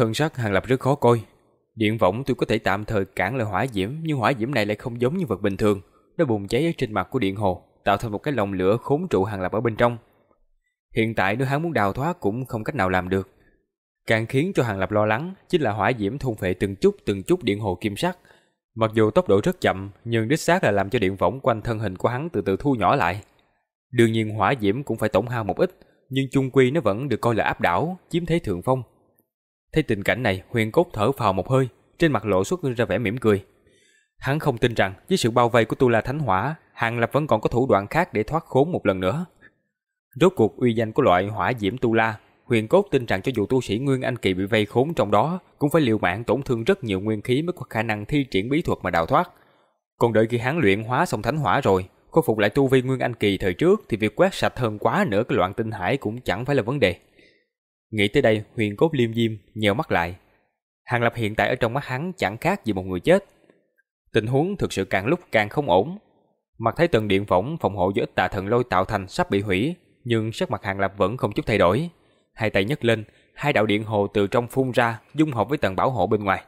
Thân sắc Hàng Lập rất khó coi. Điện võng tôi có thể tạm thời cản lại hỏa diễm, nhưng hỏa diễm này lại không giống như vật bình thường. Nó bùng cháy ở trên mặt của điện hồ, tạo thành một cái lồng lửa khốn trụ Hàng Lập ở bên trong. Hiện tại nếu hắn muốn đào thoát cũng không cách nào làm được. Càng khiến cho Hàng Lập lo lắng chính là hỏa diễm thôn phệ từng chút từng chút điện hồ kim sắc. Mặc dù tốc độ rất chậm, nhưng đích xác là làm cho điện võng quanh thân hình của hắn từ từ thu nhỏ lại. Đương nhiên hỏa diễm cũng phải tổn hao một ít, nhưng chung quy nó vẫn được coi là áp đảo, chiếm thế thượng phong. Thấy tình cảnh này, Huyền Cốt thở phào một hơi, trên mặt lộ xuất ra vẻ mỉm cười. Hắn không tin rằng với sự bao vây của Tu La Thánh Hỏa, Hàng Lập vẫn còn có thủ đoạn khác để thoát khốn một lần nữa. Rốt cuộc uy danh của loại hỏa diễm Tu La, Huyền Cốt tin rằng cho dù tu sĩ Nguyên Anh Kỳ bị vây khốn trong đó, cũng phải liều mạng tổn thương rất nhiều nguyên khí mới có khả năng thi triển bí thuật mà đào thoát. Còn đợi khi hắn luyện hóa xong Thánh Hỏa rồi, khôi phục lại tu vi Nguyên Anh Kỳ thời trước thì việc quét sạch hơn quá nữa cái loạn tinh hải cũng chẳng phải là vấn đề. Nghĩ tới đây, Huyền Cốt liêm diêm, nhèo mắt lại. Hàng Lập hiện tại ở trong mắt hắn chẳng khác gì một người chết. Tình huống thực sự càng lúc càng không ổn. Mặt thấy tầng điện võng phòng hộ do ít tà thần lôi tạo thành sắp bị hủy, nhưng sắc mặt Hàng Lập vẫn không chút thay đổi. Hai tay nhấc lên, hai đạo điện hồ từ trong phun ra, dung hợp với tầng bảo hộ bên ngoài.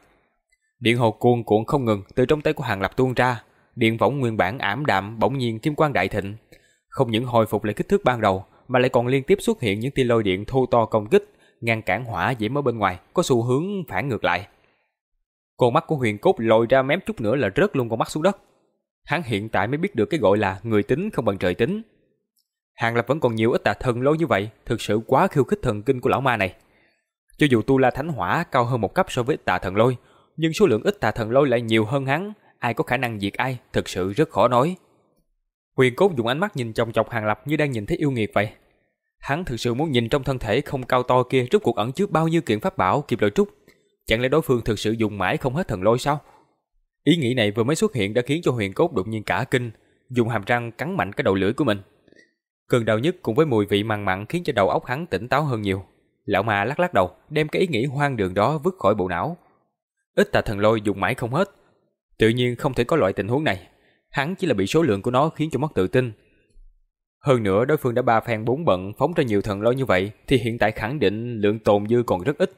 Điện hồ cuồn cuộn không ngừng từ trong tay của Hàng Lập tuôn ra, điện võng nguyên bản ảm đạm bỗng nhiên kim quang đại thịnh, không những hồi phục lại kích thước ban đầu, mà lại còn liên tiếp xuất hiện những tia lôi điện thô to công kích, ngăn cản hỏa diễm ở bên ngoài, có xu hướng phản ngược lại. Con mắt của Huyền Cốt lồi ra mém chút nữa là rớt luôn con mắt xuống đất. Hắn hiện tại mới biết được cái gọi là người tính không bằng trời tính. Hàng Lập vẫn còn nhiều ít tà thần lôi như vậy, thực sự quá khiêu khích thần kinh của lão ma này. Cho dù tu la thánh hỏa cao hơn một cấp so với tà thần lôi, nhưng số lượng ít tà thần lôi lại nhiều hơn hắn, ai có khả năng diệt ai, thực sự rất khó nói. Huyền Cốt dùng ánh mắt nhìn chòng chọc Hàng Lập như đang nhìn thấy yêu nghiệt vậy. Hắn thực sự muốn nhìn trong thân thể không cao to kia rốt cuộc ẩn chứa bao nhiêu kiện pháp bảo kịp lợi trúc. Chẳng lẽ đối phương thực sự dùng mãi không hết thần lôi sao? Ý nghĩ này vừa mới xuất hiện đã khiến cho Huyền Cốt đột nhiên cả kinh, dùng hàm răng cắn mạnh cái đầu lưỡi của mình. Cơn đau nhức cùng với mùi vị mặn mặn khiến cho đầu óc hắn tỉnh táo hơn nhiều. Lão ma lắc lắc đầu, đem cái ý nghĩ hoang đường đó vứt khỏi bộ não. Ít tà thần lôi dùng mãi không hết. Tự nhiên không thể có loại tình huống này. Hắn chỉ là bị số lượng của nó khiến cho mất tự tin. Hơn nữa đối phương đã ba phen bốn bận phóng ra nhiều thần lôi như vậy thì hiện tại khẳng định lượng tồn dư còn rất ít.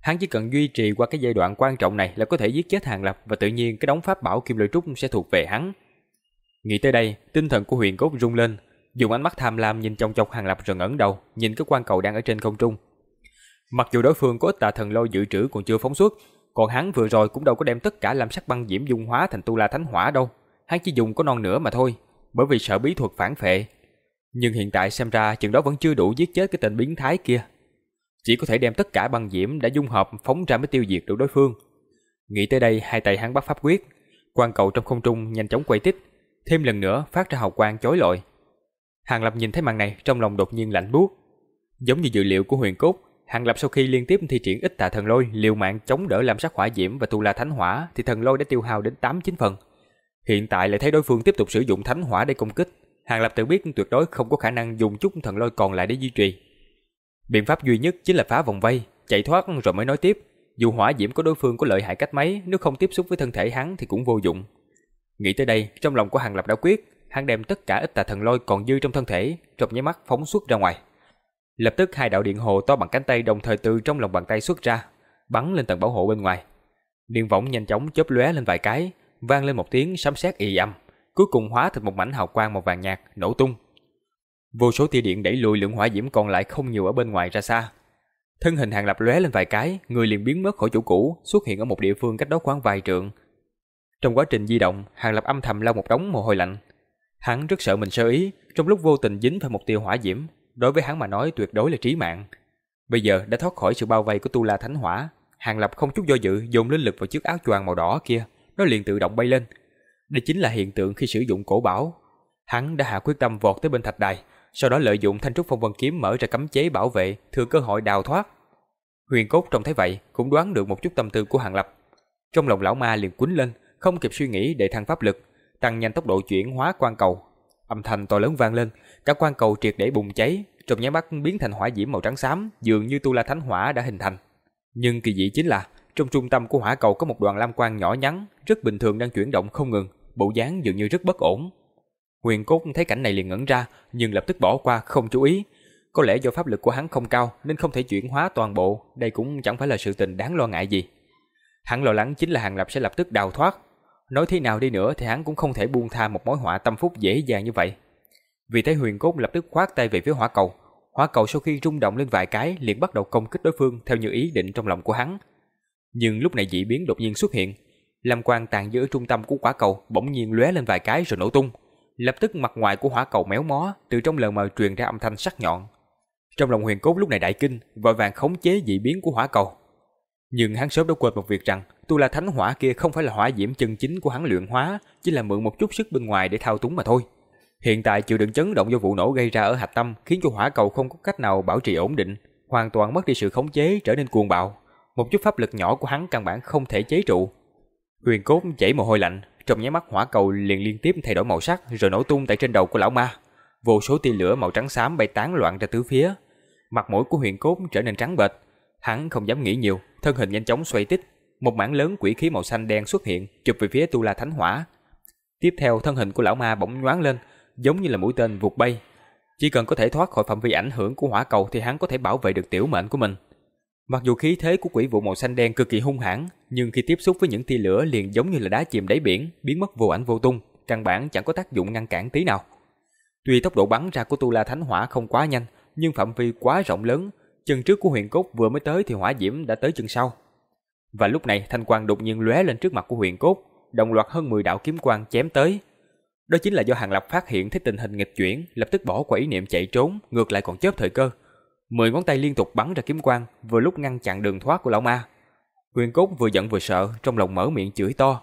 Hắn chỉ cần duy trì qua cái giai đoạn quan trọng này là có thể giết chết Hàng Lập và tự nhiên cái đống pháp bảo kim lôi trúc sẽ thuộc về hắn. Nghĩ tới đây, tinh thần của huyền cốt rung lên, dùng ánh mắt tham lam nhìn trong chọc Hàng Lập rồi ngẩng đầu, nhìn cái quan cầu đang ở trên không trung. Mặc dù đối phương có ít tà thần lôi dự trữ còn chưa phóng xuất, còn hắn vừa rồi cũng đâu có đem tất cả làm sắc băng diễm dung hóa thành tu la thánh hỏa đâu, hắn chỉ dùng có non nữa mà thôi, bởi vì sợ bí thuật phản phệ. Nhưng hiện tại xem ra chừng đó vẫn chưa đủ giết chết cái tên biến thái kia. Chỉ có thể đem tất cả băng diễm đã dung hợp phóng ra mới tiêu diệt được đối phương. Nghĩ tới đây, hai tay hắn bắt pháp quyết, quan cầu trong không trung nhanh chóng quay tích, thêm lần nữa phát ra hào quang chói lọi. Hàng Lập nhìn thấy màn này, trong lòng đột nhiên lạnh buốt. Giống như dự liệu của Huyền Cốt, Hàng Lập sau khi liên tiếp thi triển ít tà thần lôi, liều mạng chống đỡ làm sắc hỏa diễm và tu la thánh hỏa, thì thần lôi đã tiêu hao đến 8 9 phần. Hiện tại lại thấy đối phương tiếp tục sử dụng thánh hỏa để công kích, Hàng Lập tự biết tuyệt đối không có khả năng dùng chút thần lôi còn lại để duy trì. Biện pháp duy nhất chính là phá vòng vây, chạy thoát rồi mới nói tiếp. Dù hỏa diễm của đối phương có lợi hại cách mấy, nếu không tiếp xúc với thân thể hắn thì cũng vô dụng. Nghĩ tới đây, trong lòng của Hàng Lập đã quyết, hắn đem tất cả ít tà thần lôi còn dư trong thân thể, trong nháy mắt phóng xuất ra ngoài. Lập tức hai đạo điện hồ to bằng cánh tay đồng thời từ trong lòng bàn tay xuất ra, bắn lên tầng bảo hộ bên ngoài. Điện võng nhanh chóng chớp lóe lên vài cái, vang lên một tiếng sấm sét ì âm, cuối cùng hóa thành một mảnh hào quang màu vàng nhạt nổ tung. Vô số tia điện đẩy lùi lượng hỏa diễm còn lại không nhiều ở bên ngoài ra xa. Thân hình hàng lập lóe lên vài cái, người liền biến mất khỏi chỗ cũ, xuất hiện ở một địa phương cách đó khoảng vài trượng. Trong quá trình di động, hàng lập âm thầm lau một đống mồ hôi lạnh. Hắn rất sợ mình sơ ý, trong lúc vô tình dính phải một tia hỏa diễm, đối với hắn mà nói tuyệt đối là trí mạng. Bây giờ đã thoát khỏi sự bao vây của tu la thánh hỏa, hàng lập không chút do dự dồn linh lực vào chiếc áo choàng màu đỏ kia, nó liền tự động bay lên. Đây chính là hiện tượng khi sử dụng cổ bảo. Hắn đã hạ quyết tâm vọt tới bên thạch đài, sau đó lợi dụng thanh trúc phong vân kiếm mở ra cấm chế bảo vệ, thừa cơ hội đào thoát. Huyền cốt trông thấy vậy, cũng đoán được một chút tâm tư của Hàng Lập. Trong lòng lão ma liền quýnh lên, không kịp suy nghĩ để thăng pháp lực, tăng nhanh tốc độ chuyển hóa quan cầu. Âm thanh to lớn vang lên, cả quan cầu triệt để bùng cháy, trong nháy mắt biến thành hỏa diễm màu trắng xám, dường như tu la thánh hỏa đã hình thành. Nhưng kỳ dị chính là, trong trung tâm của hỏa cầu có một đoàn lam quang nhỏ nhắn, rất bình thường đang chuyển động không ngừng, bộ dáng dường như rất bất ổn. Huyền Cốt thấy cảnh này liền ngẩn ra, nhưng lập tức bỏ qua không chú ý. Có lẽ do pháp lực của hắn không cao nên không thể chuyển hóa toàn bộ, đây cũng chẳng phải là sự tình đáng lo ngại gì. Hắn lo lắng chính là Hàng Lập sẽ lập tức đào thoát. Nói thế nào đi nữa thì hắn cũng không thể buông tha một mối họa tâm phúc dễ dàng như vậy. Vì thế huyền cốt lập tức khoát tay về phía hỏa cầu. Hỏa cầu sau khi rung động lên vài cái liền bắt đầu công kích đối phương theo như ý định trong lòng của hắn. Nhưng lúc này dị biến đột nhiên xuất hiện. Lam quang tàn giữa trung tâm của quả cầu bỗng nhiên lóe lên vài cái rồi nổ tung. Lập tức mặt ngoài của hỏa cầu méo mó, từ trong lờ mờ truyền ra âm thanh sắc nhọn. Trong lòng huyền cốt lúc này đại kinh, vội vàng khống chế dị biến của hỏa cầu. Nhưng hắn sớm đã quên một việc rằng, tu la thánh hỏa kia không phải là hỏa diễm chân chính của hắn luyện hóa, chỉ là mượn một chút sức bên ngoài để thao túng mà thôi. Hiện tại chịu đựng chấn động do vụ nổ gây ra ở hạch tâm khiến cho hỏa cầu không có cách nào bảo trì ổn định, hoàn toàn mất đi sự khống chế trở nên cuồng bạo. Một chút pháp lực nhỏ của hắn căn bản không thể chế trụ. Huyền cốt chảy mồ hôi lạnh, trong nháy mắt hỏa cầu liền liên tiếp thay đổi màu sắc rồi nổ tung tại trên đầu của lão ma. Vô số tia lửa màu trắng xám bay tán loạn ra tứ phía. Mặt mũi của huyền cốt trở nên trắng bệch. Hắn không dám nghĩ nhiều, thân hình nhanh chóng xoay tích. Một mảng lớn quỷ khí màu xanh đen xuất hiện, chụp về phía Tu La Thánh Hỏa. Tiếp theo thân hình của lão ma bỗng nhoáng lên, giống như là mũi tên vụt bay. Chỉ cần có thể thoát khỏi phạm vi ảnh hưởng của hỏa cầu thì hắn có thể bảo vệ được tiểu mệnh của mình. Mặc dù khí thế của quỷ vụ màu xanh đen cực kỳ hung hãn, nhưng khi tiếp xúc với những tia lửa liền giống như là đá chìm đáy biển, biến mất vô ảnh vô tung, căn bản chẳng có tác dụng ngăn cản tí nào. Tuy tốc độ bắn ra của Tu La Thánh Hỏa không quá nhanh, nhưng phạm vi quá rộng lớn, chân trước của Huyền Cốt vừa mới tới thì hỏa diễm đã tới chân sau. Và lúc này thanh quang đột nhiên lóe lên trước mặt của Huyền Cốt, đồng loạt hơn 10 đạo kiếm quang chém tới. Đó chính là do Hàng Lập phát hiện thấy tình hình nghịch chuyển, lập tức bỏ qua ý niệm chạy trốn, ngược lại còn chớp thời cơ, Mười ngón tay liên tục bắn ra kiếm quang, vừa lúc ngăn chặn đường thoát của lão ma. Huyền Cốt vừa giận vừa sợ, trong lòng mở miệng chửi to.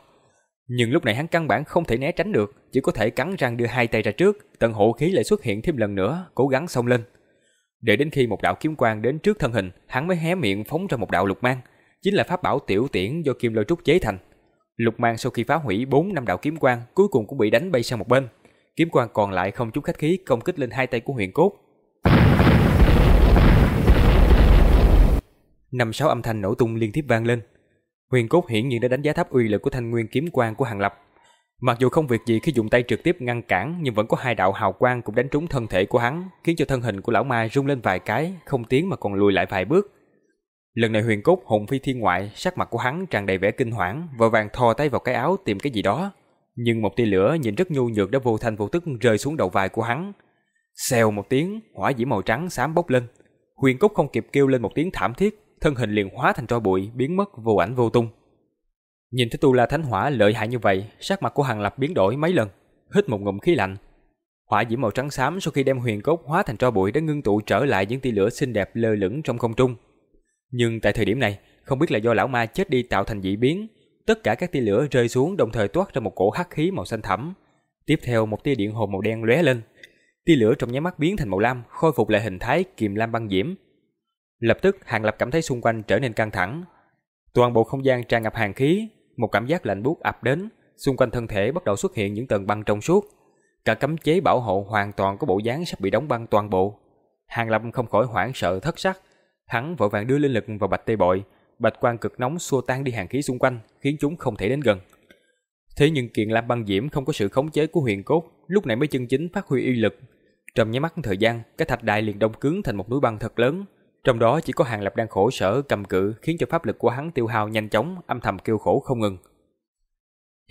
Nhưng lúc này hắn căn bản không thể né tránh được, chỉ có thể cắn răng đưa hai tay ra trước, tận hộ khí lại xuất hiện thêm lần nữa, cố gắng xông lên. Để đến khi một đạo kiếm quang đến trước thân hình, hắn mới hé miệng phóng ra một đạo lục mang, chính là pháp bảo tiểu tiễn do kim lôi trúc chế thành. Lục mang sau khi phá hủy 4 năm đạo kiếm quang, cuối cùng cũng bị đánh bay sang một bên. Kiếm quang còn lại không chút khách khí công kích lên hai tay của Huyền Cốt, năm sáu âm thanh nổ tung liên tiếp vang lên. Huyền Cốt hiển nhiên đã đánh giá thấp uy lực của thanh nguyên kiếm quang của Hàng Lập. Mặc dù không việc gì khi dùng tay trực tiếp ngăn cản, nhưng vẫn có hai đạo hào quang cũng đánh trúng thân thể của hắn, khiến cho thân hình của lão ma rung lên vài cái, không tiến mà còn lùi lại vài bước. Lần này Huyền Cốt hồn phi thiên ngoại, sắc mặt của hắn tràn đầy vẻ kinh hoảng, vội vàng thò tay vào cái áo tìm cái gì đó. Nhưng một tia lửa nhìn rất nhu nhược đã vô thanh vô tức rơi xuống đầu vai của hắn. Xèo một tiếng, hỏa diễm màu trắng xám bốc lên. Huyền Cốt không kịp kêu lên một tiếng thảm thiết, thân hình liền hóa thành tro bụi, biến mất vô ảnh vô tung. Nhìn thấy Tu La Thánh Hỏa lợi hại như vậy, sắc mặt của Hàng Lập biến đổi mấy lần, hít một ngụm khí lạnh. Hỏa diễm màu trắng xám sau khi đem huyền cốt hóa thành tro bụi đã ngưng tụ trở lại những tia lửa xinh đẹp lơ lửng trong không trung. Nhưng tại thời điểm này, không biết là do lão ma chết đi tạo thành dị biến, tất cả các tia lửa rơi xuống đồng thời toát ra một cổ hắc khí màu xanh thẳm. Tiếp theo một tia điện hồn màu đen lóe lên. Tia lửa trong nháy mắt biến thành màu lam, khôi phục lại hình thái kiềm lam băng diễm, Lập tức Hàng Lập cảm thấy xung quanh trở nên căng thẳng. Toàn bộ không gian tràn ngập hàn khí, một cảm giác lạnh buốt ập đến, xung quanh thân thể bắt đầu xuất hiện những tầng băng trong suốt. Cả cấm chế bảo hộ hoàn toàn có bộ dáng sắp bị đóng băng toàn bộ. Hàng Lập không khỏi hoảng sợ thất sắc, hắn vội vàng đưa linh lực vào bạch tê bội, bạch quang cực nóng xua tan đi hàn khí xung quanh, khiến chúng không thể đến gần. Thế nhưng kiện lam băng diễm không có sự khống chế của huyền cốt, lúc này mới chân chính phát huy uy lực. Trong nháy mắt thời gian, cái thạch đài liền đông cứng thành một núi băng thật lớn, trong đó chỉ có Hàng Lập đang khổ sở cầm cự khiến cho pháp lực của hắn tiêu hao nhanh chóng, âm thầm kêu khổ không ngừng.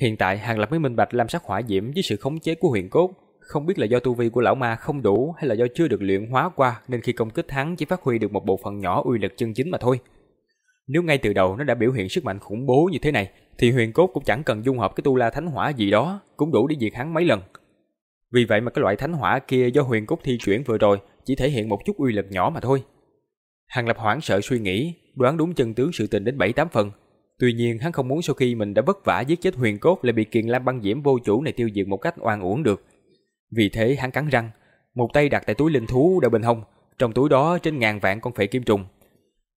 Hiện tại Hàng Lập mới minh bạch lam sắc hỏa diễm với sự khống chế của huyền cốt, không biết là do tu vi của lão ma không đủ hay là do chưa được luyện hóa qua nên khi công kích hắn chỉ phát huy được một bộ phận nhỏ uy lực chân chính mà thôi. Nếu ngay từ đầu nó đã biểu hiện sức mạnh khủng bố như thế này thì huyền cốt cũng chẳng cần dung hợp cái tu la thánh hỏa gì đó, cũng đủ để diệt hắn mấy lần. Vì vậy mà cái loại thánh hỏa kia do huyền cốt thi chuyển vừa rồi chỉ thể hiện một chút uy lực nhỏ mà thôi. Hàng Lập hoảng sợ suy nghĩ, đoán đúng chân tướng sự tình đến 7-8 phần. Tuy nhiên hắn không muốn sau khi mình đã vất vả giết chết huyền cốt lại bị kiền lam băng diễm vô chủ này tiêu diệt một cách oan uổng được. Vì thế hắn cắn răng, một tay đặt tại túi linh thú đeo bên hông, trong túi đó trên ngàn vạn con phệ kim trùng.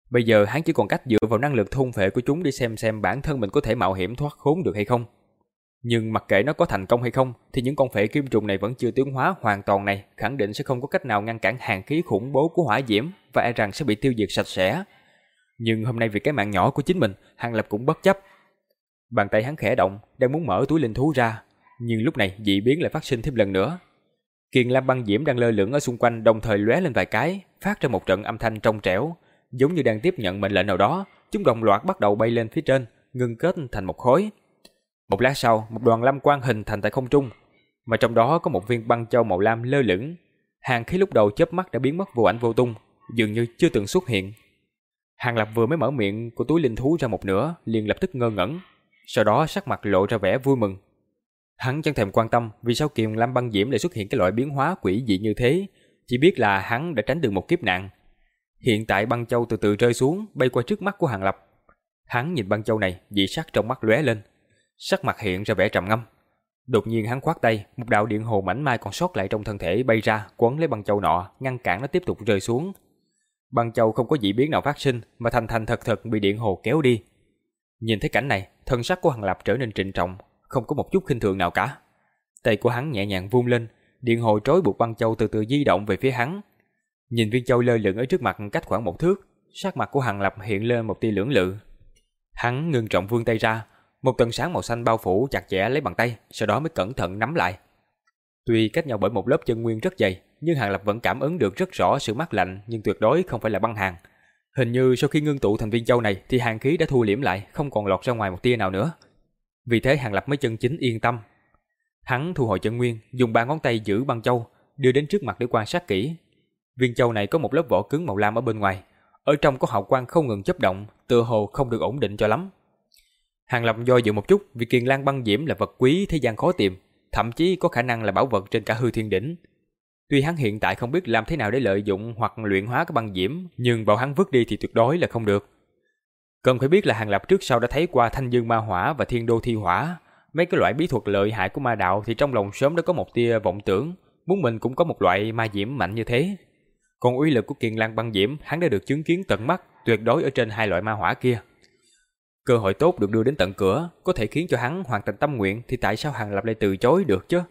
Bây giờ hắn chỉ còn cách dựa vào năng lực thôn phệ của chúng để xem xem bản thân mình có thể mạo hiểm thoát khốn được hay không. Nhưng mặc kệ nó có thành công hay không, thì những con phệ kim trùng này vẫn chưa tiến hóa hoàn toàn này, khẳng định sẽ không có cách nào ngăn cản hàng khí khủng bố của hỏa diễm và e rằng sẽ bị tiêu diệt sạch sẽ. Nhưng hôm nay vì cái mạng nhỏ của chính mình, Hàng Lập cũng bất chấp. Bàn tay hắn khẽ động, đang muốn mở túi linh thú ra, nhưng lúc này dị biến lại phát sinh thêm lần nữa. Kiền Lam băng diễm đang lơ lửng ở xung quanh đồng thời lóe lên vài cái, phát ra một trận âm thanh trong trẻo, giống như đang tiếp nhận mệnh lệnh nào đó, chúng đồng loạt bắt đầu bay lên phía trên, ngưng kết thành một khối. Một lát sau, một đoàn lam quang hình thành tại không trung, mà trong đó có một viên băng châu màu lam lơ lửng. Hàng khí lúc đầu chớp mắt đã biến mất vô ảnh vô tung, dường như chưa từng xuất hiện. Hàng Lập vừa mới mở miệng của túi linh thú ra một nửa, liền lập tức ngơ ngẩn, sau đó sắc mặt lộ ra vẻ vui mừng. Hắn chẳng thèm quan tâm vì sao kiềm lam băng diễm lại xuất hiện cái loại biến hóa quỷ dị như thế, chỉ biết là hắn đã tránh được một kiếp nạn. Hiện tại băng châu từ từ rơi xuống, bay qua trước mắt của Hàng Lập. Hắn nhìn băng châu này, dị sắc trong mắt lóe lên, sắc mặt hiện ra vẻ trầm ngâm. Đột nhiên hắn khoát tay, một đạo điện hồ mảnh mai còn sót lại trong thân thể bay ra, quấn lấy băng châu nọ, ngăn cản nó tiếp tục rơi xuống. Băng châu không có dị biến nào phát sinh, mà thành thành thật thật bị điện hồ kéo đi. Nhìn thấy cảnh này, thân sắc của Hằng Lập trở nên trịnh trọng, không có một chút khinh thường nào cả. Tay của hắn nhẹ nhàng vung lên, điện hồ trói buộc băng châu từ từ di động về phía hắn. Nhìn viên châu lơ lửng ở trước mặt cách khoảng một thước, sắc mặt của Hằng Lập hiện lên một tia lưỡng lự. Hắn ngưng trọng vươn tay ra, một tầng sáng màu xanh bao phủ chặt chẽ lấy bàn tay, sau đó mới cẩn thận nắm lại. Tuy cách nhau bởi một lớp chân nguyên rất dày, nhưng Hàng Lập vẫn cảm ứng được rất rõ sự mát lạnh, nhưng tuyệt đối không phải là băng hàng. Hình như sau khi ngưng tụ thành viên châu này thì hàng khí đã thu liễm lại, không còn lọt ra ngoài một tia nào nữa. Vì thế Hàng Lập mới chân chính yên tâm. Hắn thu hồi chân nguyên, dùng ba ngón tay giữ băng châu, đưa đến trước mặt để quan sát kỹ. Viên châu này có một lớp vỏ cứng màu lam ở bên ngoài, ở trong có hào quang không ngừng chớp động, tựa hồ không được ổn định cho lắm. Hàng Lập do dự một chút vì kiền lan băng diễm là vật quý thế gian khó tìm, thậm chí có khả năng là bảo vật trên cả hư thiên đỉnh. Tuy hắn hiện tại không biết làm thế nào để lợi dụng hoặc luyện hóa cái băng diễm, nhưng bảo hắn vứt đi thì tuyệt đối là không được. Cần phải biết là Hàng Lập trước sau đã thấy qua thanh dương ma hỏa và thiên đô thi hỏa. Mấy cái loại bí thuật lợi hại của ma đạo thì trong lòng sớm đã có một tia vọng tưởng, muốn mình cũng có một loại ma diễm mạnh như thế. Còn uy lực của kiền lan băng diễm hắn đã được chứng kiến tận mắt, tuyệt đối ở trên hai loại ma hỏa kia. Cơ hội tốt được đưa đến tận cửa, có thể khiến cho hắn hoàn thành tâm nguyện thì tại sao Hàng Lập lại từ chối được chứ?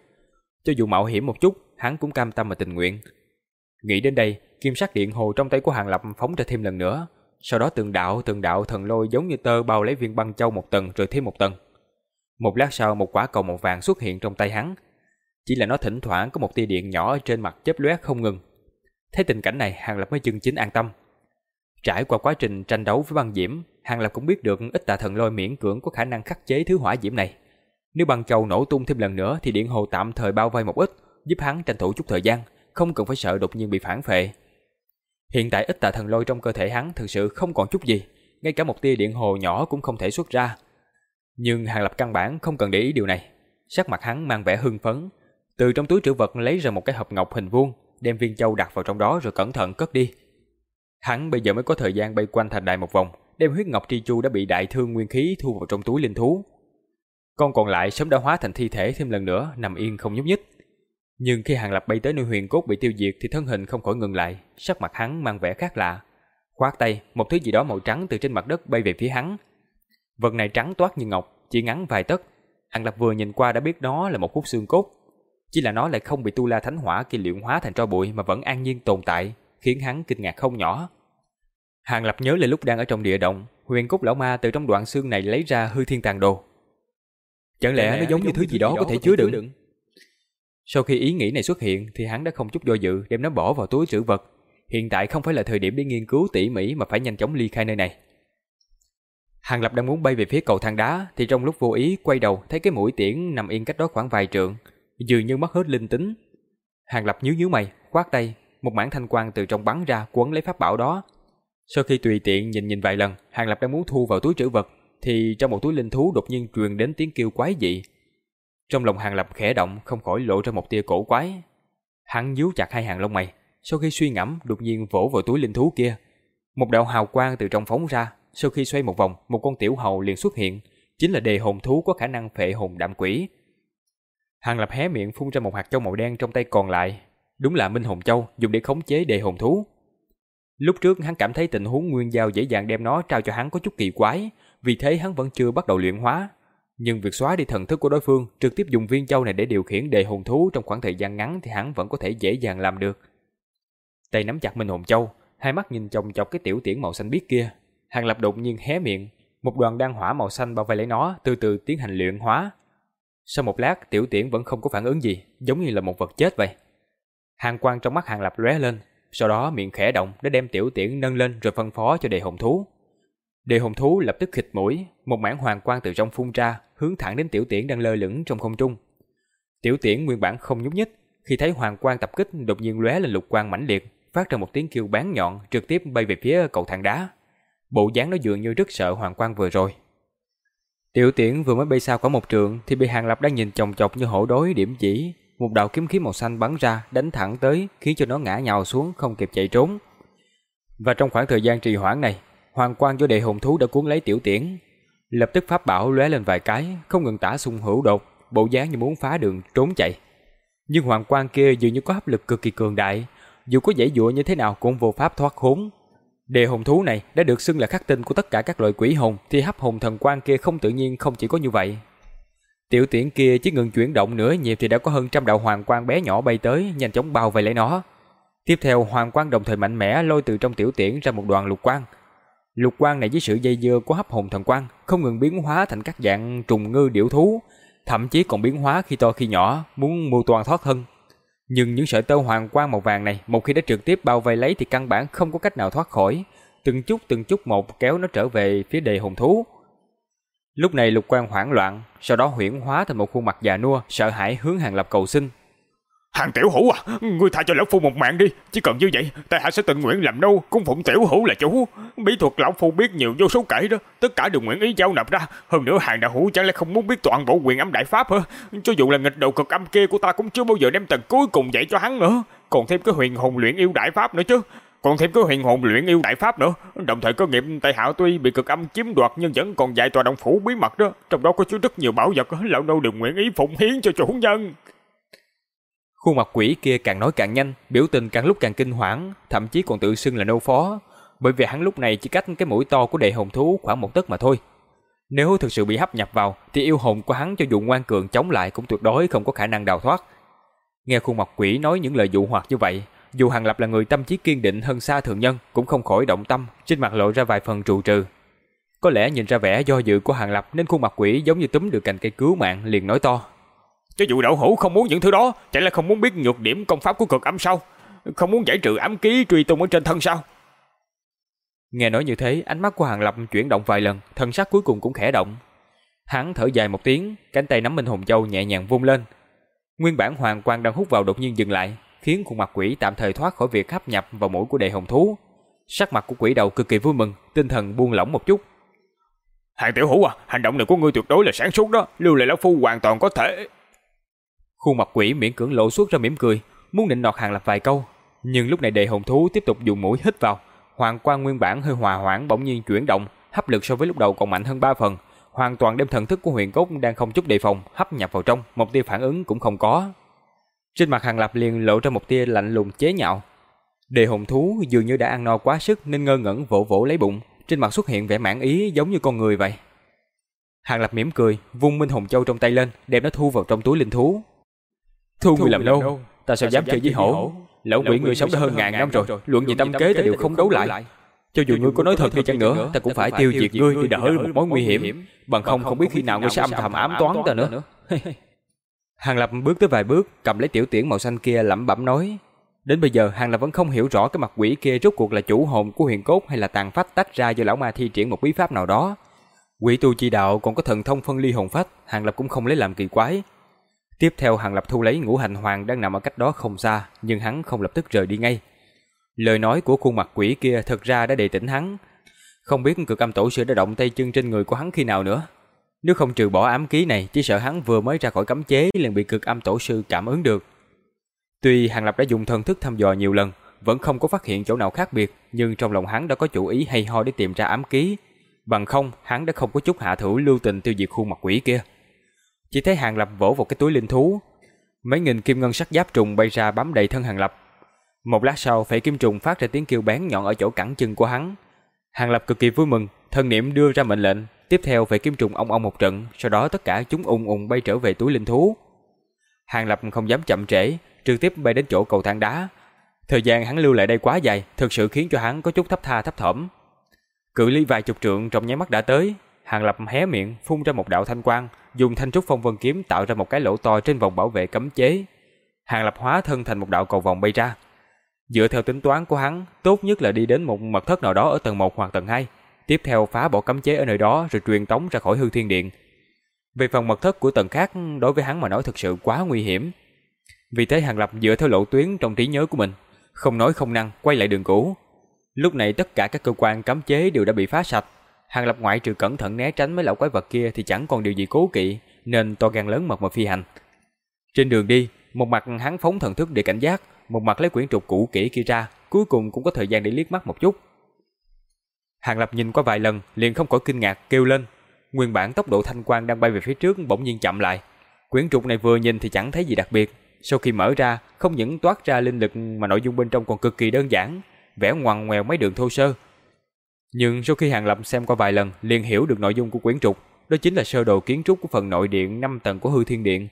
Cho dù mạo hiểm một chút, hắn cũng cam tâm mà tình nguyện. Nghĩ đến đây, kim sắc điện hồ trong tay của Hàng Lập phóng ra thêm lần nữa, sau đó từng đạo từng đạo thần lôi giống như tơ bao lấy viên băng châu một tầng rồi thêm một tầng. Một lát sau một quả cầu màu vàng xuất hiện trong tay hắn. Chỉ là nó thỉnh thoảng có một tia điện nhỏ ở trên mặt chớp lóe không ngừng. Thấy tình cảnh này, Hàng Lập mới chân chính an tâm. Trải qua quá trình tranh đấu với băng diễm, Hàng Lập cũng biết được ít tà thần lôi miễn cưỡng có khả năng khắc chế thứ hỏa diễm này. Nếu băng châu nổ tung thêm lần nữa thì điện hồ tạm thời bao vây một ít, giúp hắn tranh thủ chút thời gian, không cần phải sợ đột nhiên bị phản phệ. Hiện tại ít tà thần lôi trong cơ thể hắn thực sự không còn chút gì, ngay cả một tia điện hồ nhỏ cũng không thể xuất ra. Nhưng Hàng Lập căn bản không cần để ý điều này. Sắc mặt hắn mang vẻ hưng phấn, từ trong túi trữ vật lấy ra một cái hộp ngọc hình vuông, đem viên châu đặt vào trong đó rồi cẩn thận cất đi. Hắn bây giờ mới có thời gian bay quanh thành đại một vòng, đem huyết ngọc tri chu đã bị đại thương nguyên khí thu vào trong túi linh thú. Con còn lại sớm đã hóa thành thi thể thêm lần nữa, nằm yên không nhúc nhích. Nhưng khi Hàng Lập bay tới nơi huyền cốt bị tiêu diệt thì thân hình không khỏi ngừng lại, sắc mặt hắn mang vẻ khác lạ. Khoát tay, một thứ gì đó màu trắng từ trên mặt đất bay về phía hắn. Vật này trắng toát như ngọc, chỉ ngắn vài tấc. Hàng Lập vừa nhìn qua đã biết đó là một khúc xương cốt. Chỉ là nó lại không bị tu la thánh hỏa kia luyện hóa thành tro bụi mà vẫn an nhiên tồn tại, khiến hắn kinh ngạc không nhỏ. Hàng Lập nhớ lại lúc đang ở trong địa động, huyền cốt lão ma từ trong đoạn xương này lấy ra hư thiên tàng đồ. Chẳng lẽ nó giống như thứ gì đó có thể chứa đựng? Sau khi ý nghĩ này xuất hiện thì hắn đã không chút do dự đem nó bỏ vào túi trữ vật. Hiện tại không phải là thời điểm để nghiên cứu tỉ mỉ mà phải nhanh chóng ly khai nơi này. Hàng Lập đang muốn bay về phía cầu thang đá thì trong lúc vô ý quay đầu thấy cái mũi tiễn nằm yên cách đó khoảng vài trượng, dường như mất hết linh tính. Hàng Lập nhíu nhíu mày, khoát tay, một mảng thanh quang từ trong bắn ra quấn lấy pháp bảo đó. Sau khi tùy tiện nhìn nhìn vài lần, Hàng Lập đang muốn thu vào túi trữ vật thì trong một túi linh thú đột nhiên truyền đến tiếng kêu quái dị, trong lòng Hàng Lập khẽ động không khỏi lộ ra một tia cổ quái. Hắn nhíu chặt hai hàng lông mày, sau khi suy ngẫm đột nhiên vỗ vào túi linh thú kia. Một đạo hào quang từ trong phóng ra, sau khi xoay một vòng, một con tiểu hầu liền xuất hiện, chính là đề hồn thú có khả năng phệ hồn đạm quỷ. Hàng Lập hé miệng phun ra một hạt châu màu đen trong tay còn lại, đúng là Minh Hồn Châu dùng để khống chế đề hồn thú. Lúc trước hắn cảm thấy tình huống nguyên giao dễ dàng đem nó trao cho hắn có chút kỳ quái, vì thế hắn vẫn chưa bắt đầu luyện hóa, nhưng việc xóa đi thần thức của đối phương, trực tiếp dùng viên châu này để điều khiển đề hồn thú trong khoảng thời gian ngắn thì hắn vẫn có thể dễ dàng làm được. Tay nắm chặt Minh Hồn Châu, hai mắt nhìn chồng chọc cái tiểu tiễn màu xanh biếc kia. Hàng Lập đột nhiên hé miệng, một đoàn đan hỏa màu xanh bao vây lấy nó, từ từ tiến hành luyện hóa. Sau một lát, tiểu tiễn vẫn không có phản ứng gì, giống như là một vật chết vậy. Hàng quang trong mắt Hàng Lập lóe lên, sau đó miệng khẽ động để đem tiểu tiễn nâng lên rồi phân phó cho đề hồn thú. Đề hồn thú lập tức khịt mũi, một mảng hoàng quang từ trong phun ra, hướng thẳng đến tiểu tiễn đang lơ lửng trong không trung. Tiểu tiễn nguyên bản không nhúc nhích, khi thấy hoàng quang tập kích đột nhiên lóe lên lục quang mãnh liệt, phát ra một tiếng kêu bán nhọn trực tiếp bay về phía cầu thang đá. Bộ dáng nó dường như rất sợ hoàng quang vừa rồi. Tiểu tiễn vừa mới bay xa khoảng một trường thì bị Hàng Lập đang nhìn chồng chọc như hổ đối điểm chỉ, một đạo kiếm khí màu xanh bắn ra, đánh thẳng tới, khiến cho nó ngã nhào xuống không kịp chạy trốn. Và trong khoảng thời gian trì hoãn này, hoàng quang do đệ hồn thú đã cuốn lấy tiểu tiễn, lập tức pháp bảo lóe lên vài cái, không ngừng tả xung hữu đột, bộ dáng như muốn phá đường trốn chạy. Nhưng hoàng quang kia dường như có áp lực cực kỳ cường đại, dù có dãy dụa như thế nào cũng vô pháp thoát khốn. đệ hồn thú này đã được xưng là khắc tinh của tất cả các loại quỷ hồn, thì hấp hồn thần quang kia không tự nhiên không chỉ có như vậy. Tiểu tiễn kia chỉ ngừng chuyển động nửa nhịp thì đã có hơn trăm đạo hoàng quang bé nhỏ bay tới, nhanh chóng bao vây lấy nó. Tiếp theo hoàng quang đồng thời mạnh mẽ lôi từ trong tiểu tiễn ra một đoàn lục quang. Lục quang này với sự dây dưa của hấp hồn thần quang không ngừng biến hóa thành các dạng trùng ngư điểu thú, thậm chí còn biến hóa khi to khi nhỏ, muốn mưu toàn thoát thân. Nhưng những sợi tơ hoàng quang màu vàng này một khi đã trực tiếp bao vây lấy thì căn bản không có cách nào thoát khỏi, từng chút từng chút một kéo nó trở về phía đầy hồn thú. Lúc này lục quang hoảng loạn, sau đó huyễn hóa thành một khuôn mặt già nua, sợ hãi hướng hàng lập cầu xin. Hàng tiểu hữu à, ngươi tha cho lão phu một mạng đi, chỉ cần như vậy, tại hạ sẽ tình nguyện làm nô, cung phụng tiểu hữu là chủ. Bí thuật lão phu biết nhiều vô số kể đó, tất cả đều nguyện ý giao nạp ra. Hơn nữa hàng đạo hữu chẳng lẽ không muốn biết toàn bộ quyền âm đại pháp hả? Cho dù là nghịch đầu cực âm kia của ta cũng chưa bao giờ đem tầng cuối cùng dạy cho hắn nữa. Còn thêm cái huyền hồn luyện yêu đại pháp nữa chứ. Còn thêm cái huyền hồn luyện yêu đại pháp nữa, đồng thời có nghiệp tại hạ tuy bị cực âm chiếm đoạt nhưng vẫn còn vài tòa động phủ bí mật đó, trong đó có chứa rất nhiều bảo vật, lão nô đều nguyện ý phụng hiến cho chủ nhân. Khuôn mặt quỷ kia càng nói càng nhanh, biểu tình càng lúc càng kinh hoàng, thậm chí còn tự xưng là nô phó, bởi vì hắn lúc này chỉ cách cái mũi to của đệ hồn thú khoảng một tấc mà thôi. Nếu thực sự bị hấp nhập vào, thì yêu hồn của hắn cho dù ngoan cường chống lại cũng tuyệt đối không có khả năng đào thoát. Nghe khuôn mặt quỷ nói những lời dụ hoặc như vậy, dù Hàng Lập là người tâm trí kiên định hơn xa thường nhân, cũng không khỏi động tâm, trên mặt lộ ra vài phần trụ trừ. Có lẽ nhìn ra vẻ do dự của Hàng Lập nên khuôn mặt quỷ giống như túm được cành cây cứu mạng liền nói to. Cho dù đậu hữu không muốn những thứ đó, chẳng lẽ không muốn biết nhược điểm công pháp của cực âm sao? Không muốn giải trừ ám ký truy tung ở trên thân sao? Nghe nói như thế, ánh mắt của Hàng Lập chuyển động vài lần, thân sắc cuối cùng cũng khẽ động. Hắn thở dài một tiếng, cánh tay nắm Minh Hồng Châu nhẹ nhàng vung lên. Nguyên bản hoàng quang đang hút vào đột nhiên dừng lại, khiến khuôn mặt quỷ tạm thời thoát khỏi việc hấp nhập vào mũi của đệ hồng thú. Sắc mặt của quỷ đầu cực kỳ vui mừng, tinh thần buông lỏng một chút. Hàng tiểu hữu à, hành động này của ngươi tuyệt đối là sáng suốt đó, lưu lại lão phu hoàn toàn có thể. Khuôn mặt quỷ miễn cưỡng lộ suốt ra mỉm cười, muốn định nọt hàng lập vài câu, nhưng lúc này đệ hồng thú tiếp tục dùng mũi hít vào, hoàng quang nguyên bản hơi hòa hoãn bỗng nhiên chuyển động, hấp lực so với lúc đầu còn mạnh hơn ba phần, hoàn toàn đem thần thức của huyền cốt đang không chút đề phòng hấp nhập vào trong, một tia phản ứng cũng không có. Trên mặt Hàng Lập liền lộ ra một tia lạnh lùng chế nhạo. Đề hồn thú dường như đã ăn no quá sức nên ngơ ngẩn vỗ vỗ lấy bụng, trên mặt xuất hiện vẻ mãn ý giống như con người vậy. Hàng Lập mỉm cười, vung Minh Hồng Châu trong tay lên, đem nó thu vào trong túi linh thú. Thu người làm nô, ta sao dám chơi với hổ? Lão quỷ người sống đã hơn ngàn năm rồi, luận gì tâm kế ta đều không đấu lại. Cho dù ngươi có nói thật đi chăng nữa, ta cũng phải tiêu diệt ngươi để đỡ một mối nguy hiểm, bằng không không biết khi nào ngươi sẽ âm thầm ám toán ta nữa. Hàng Lập bước tới vài bước, cầm lấy tiểu tiễn màu xanh kia lẩm bẩm nói. Đến bây giờ Hàng Lập vẫn không hiểu rõ cái mặt quỷ kia rốt cuộc là chủ hồn của huyền cốt hay là tàn phách tách ra do lão ma thi triển một bí pháp nào đó. Quỷ tu chi đạo còn có thần thông phân ly hồn phách, Hàng Lập cũng không lấy làm kỳ quái. Tiếp theo Hàng Lập thu lấy ngũ hành hoàng đang nằm ở cách đó không xa, nhưng hắn không lập tức rời đi ngay. Lời nói của khuôn mặt quỷ kia thật ra đã đề tỉnh hắn. Không biết cực âm tổ sư đã động tay chân trên người của hắn khi nào nữa. Nếu không trừ bỏ ám ký này, chỉ sợ hắn vừa mới ra khỏi cấm chế liền bị cực âm tổ sư cảm ứng được. Tuy Hàng Lập đã dùng thần thức thăm dò nhiều lần, vẫn không có phát hiện chỗ nào khác biệt, nhưng trong lòng hắn đã có chủ ý hay ho để tìm ra ám ký. Bằng không, hắn đã không có chút hạ thủ lưu tình tiêu diệt khuôn mặt quỷ kia. Chỉ thấy Hàng Lập vỗ vào cái túi linh thú, mấy nghìn kim ngân sắc giáp trùng bay ra bám đầy thân Hàng Lập. Một lát sau, phệ kim trùng phát ra tiếng kêu bén nhọn ở chỗ cẳng chân của hắn. Hàng Lập cực kỳ vui mừng, thân niệm đưa ra mệnh lệnh, Tiếp theo phải kiếm trùng ong ong một trận, sau đó tất cả chúng ung ung bay trở về túi linh thú. Hàng Lập không dám chậm trễ, trực tiếp bay đến chỗ cầu thang đá. Thời gian hắn lưu lại đây quá dài, thực sự khiến cho hắn có chút thấp tha thấp thỏm. Cự ly vài chục trượng trong nháy mắt đã tới, Hàng Lập hé miệng, phun ra một đạo thanh quang, dùng thanh trúc phong vân kiếm tạo ra một cái lỗ to trên vòng bảo vệ cấm chế. Hàng Lập hóa thân thành một đạo cầu vòng bay ra. Dựa theo tính toán của hắn, tốt nhất là đi đến một mật thất nào đó ở tầng 1 hoặc tầng 2, tiếp theo phá bỏ cấm chế ở nơi đó rồi truyền tống ra khỏi hư thiên điện. Về phần mật thất của tầng khác, đối với hắn mà nói thực sự quá nguy hiểm. Vì thế Hàng Lập dựa theo lộ tuyến trong trí nhớ của mình, không nói không năng quay lại đường cũ. Lúc này tất cả các cơ quan cấm chế đều đã bị phá sạch. Hàng Lập ngoại trừ cẩn thận né tránh mấy lão quái vật kia thì chẳng còn điều gì cố kỵ, nên to gan lớn mật mà phi hành. Trên đường đi, một mặt hắn phóng thần thức để cảnh giác, một mặt lấy quyển trục cũ kỹ kia ra, cuối cùng cũng có thời gian để liếc mắt một chút. Hàng Lập nhìn qua vài lần, liền không khỏi kinh ngạc kêu lên. Nguyên bản tốc độ thanh quang đang bay về phía trước bỗng nhiên chậm lại. Quyển trục này vừa nhìn thì chẳng thấy gì đặc biệt, sau khi mở ra, không những toát ra linh lực mà nội dung bên trong còn cực kỳ đơn giản, vẽ ngoằn ngoèo mấy đường thô sơ. Nhưng sau khi Hàng Lập xem qua vài lần, liền hiểu được nội dung của quyển trục, đó chính là sơ đồ kiến trúc của phần nội điện 5 tầng của hư thiên điện.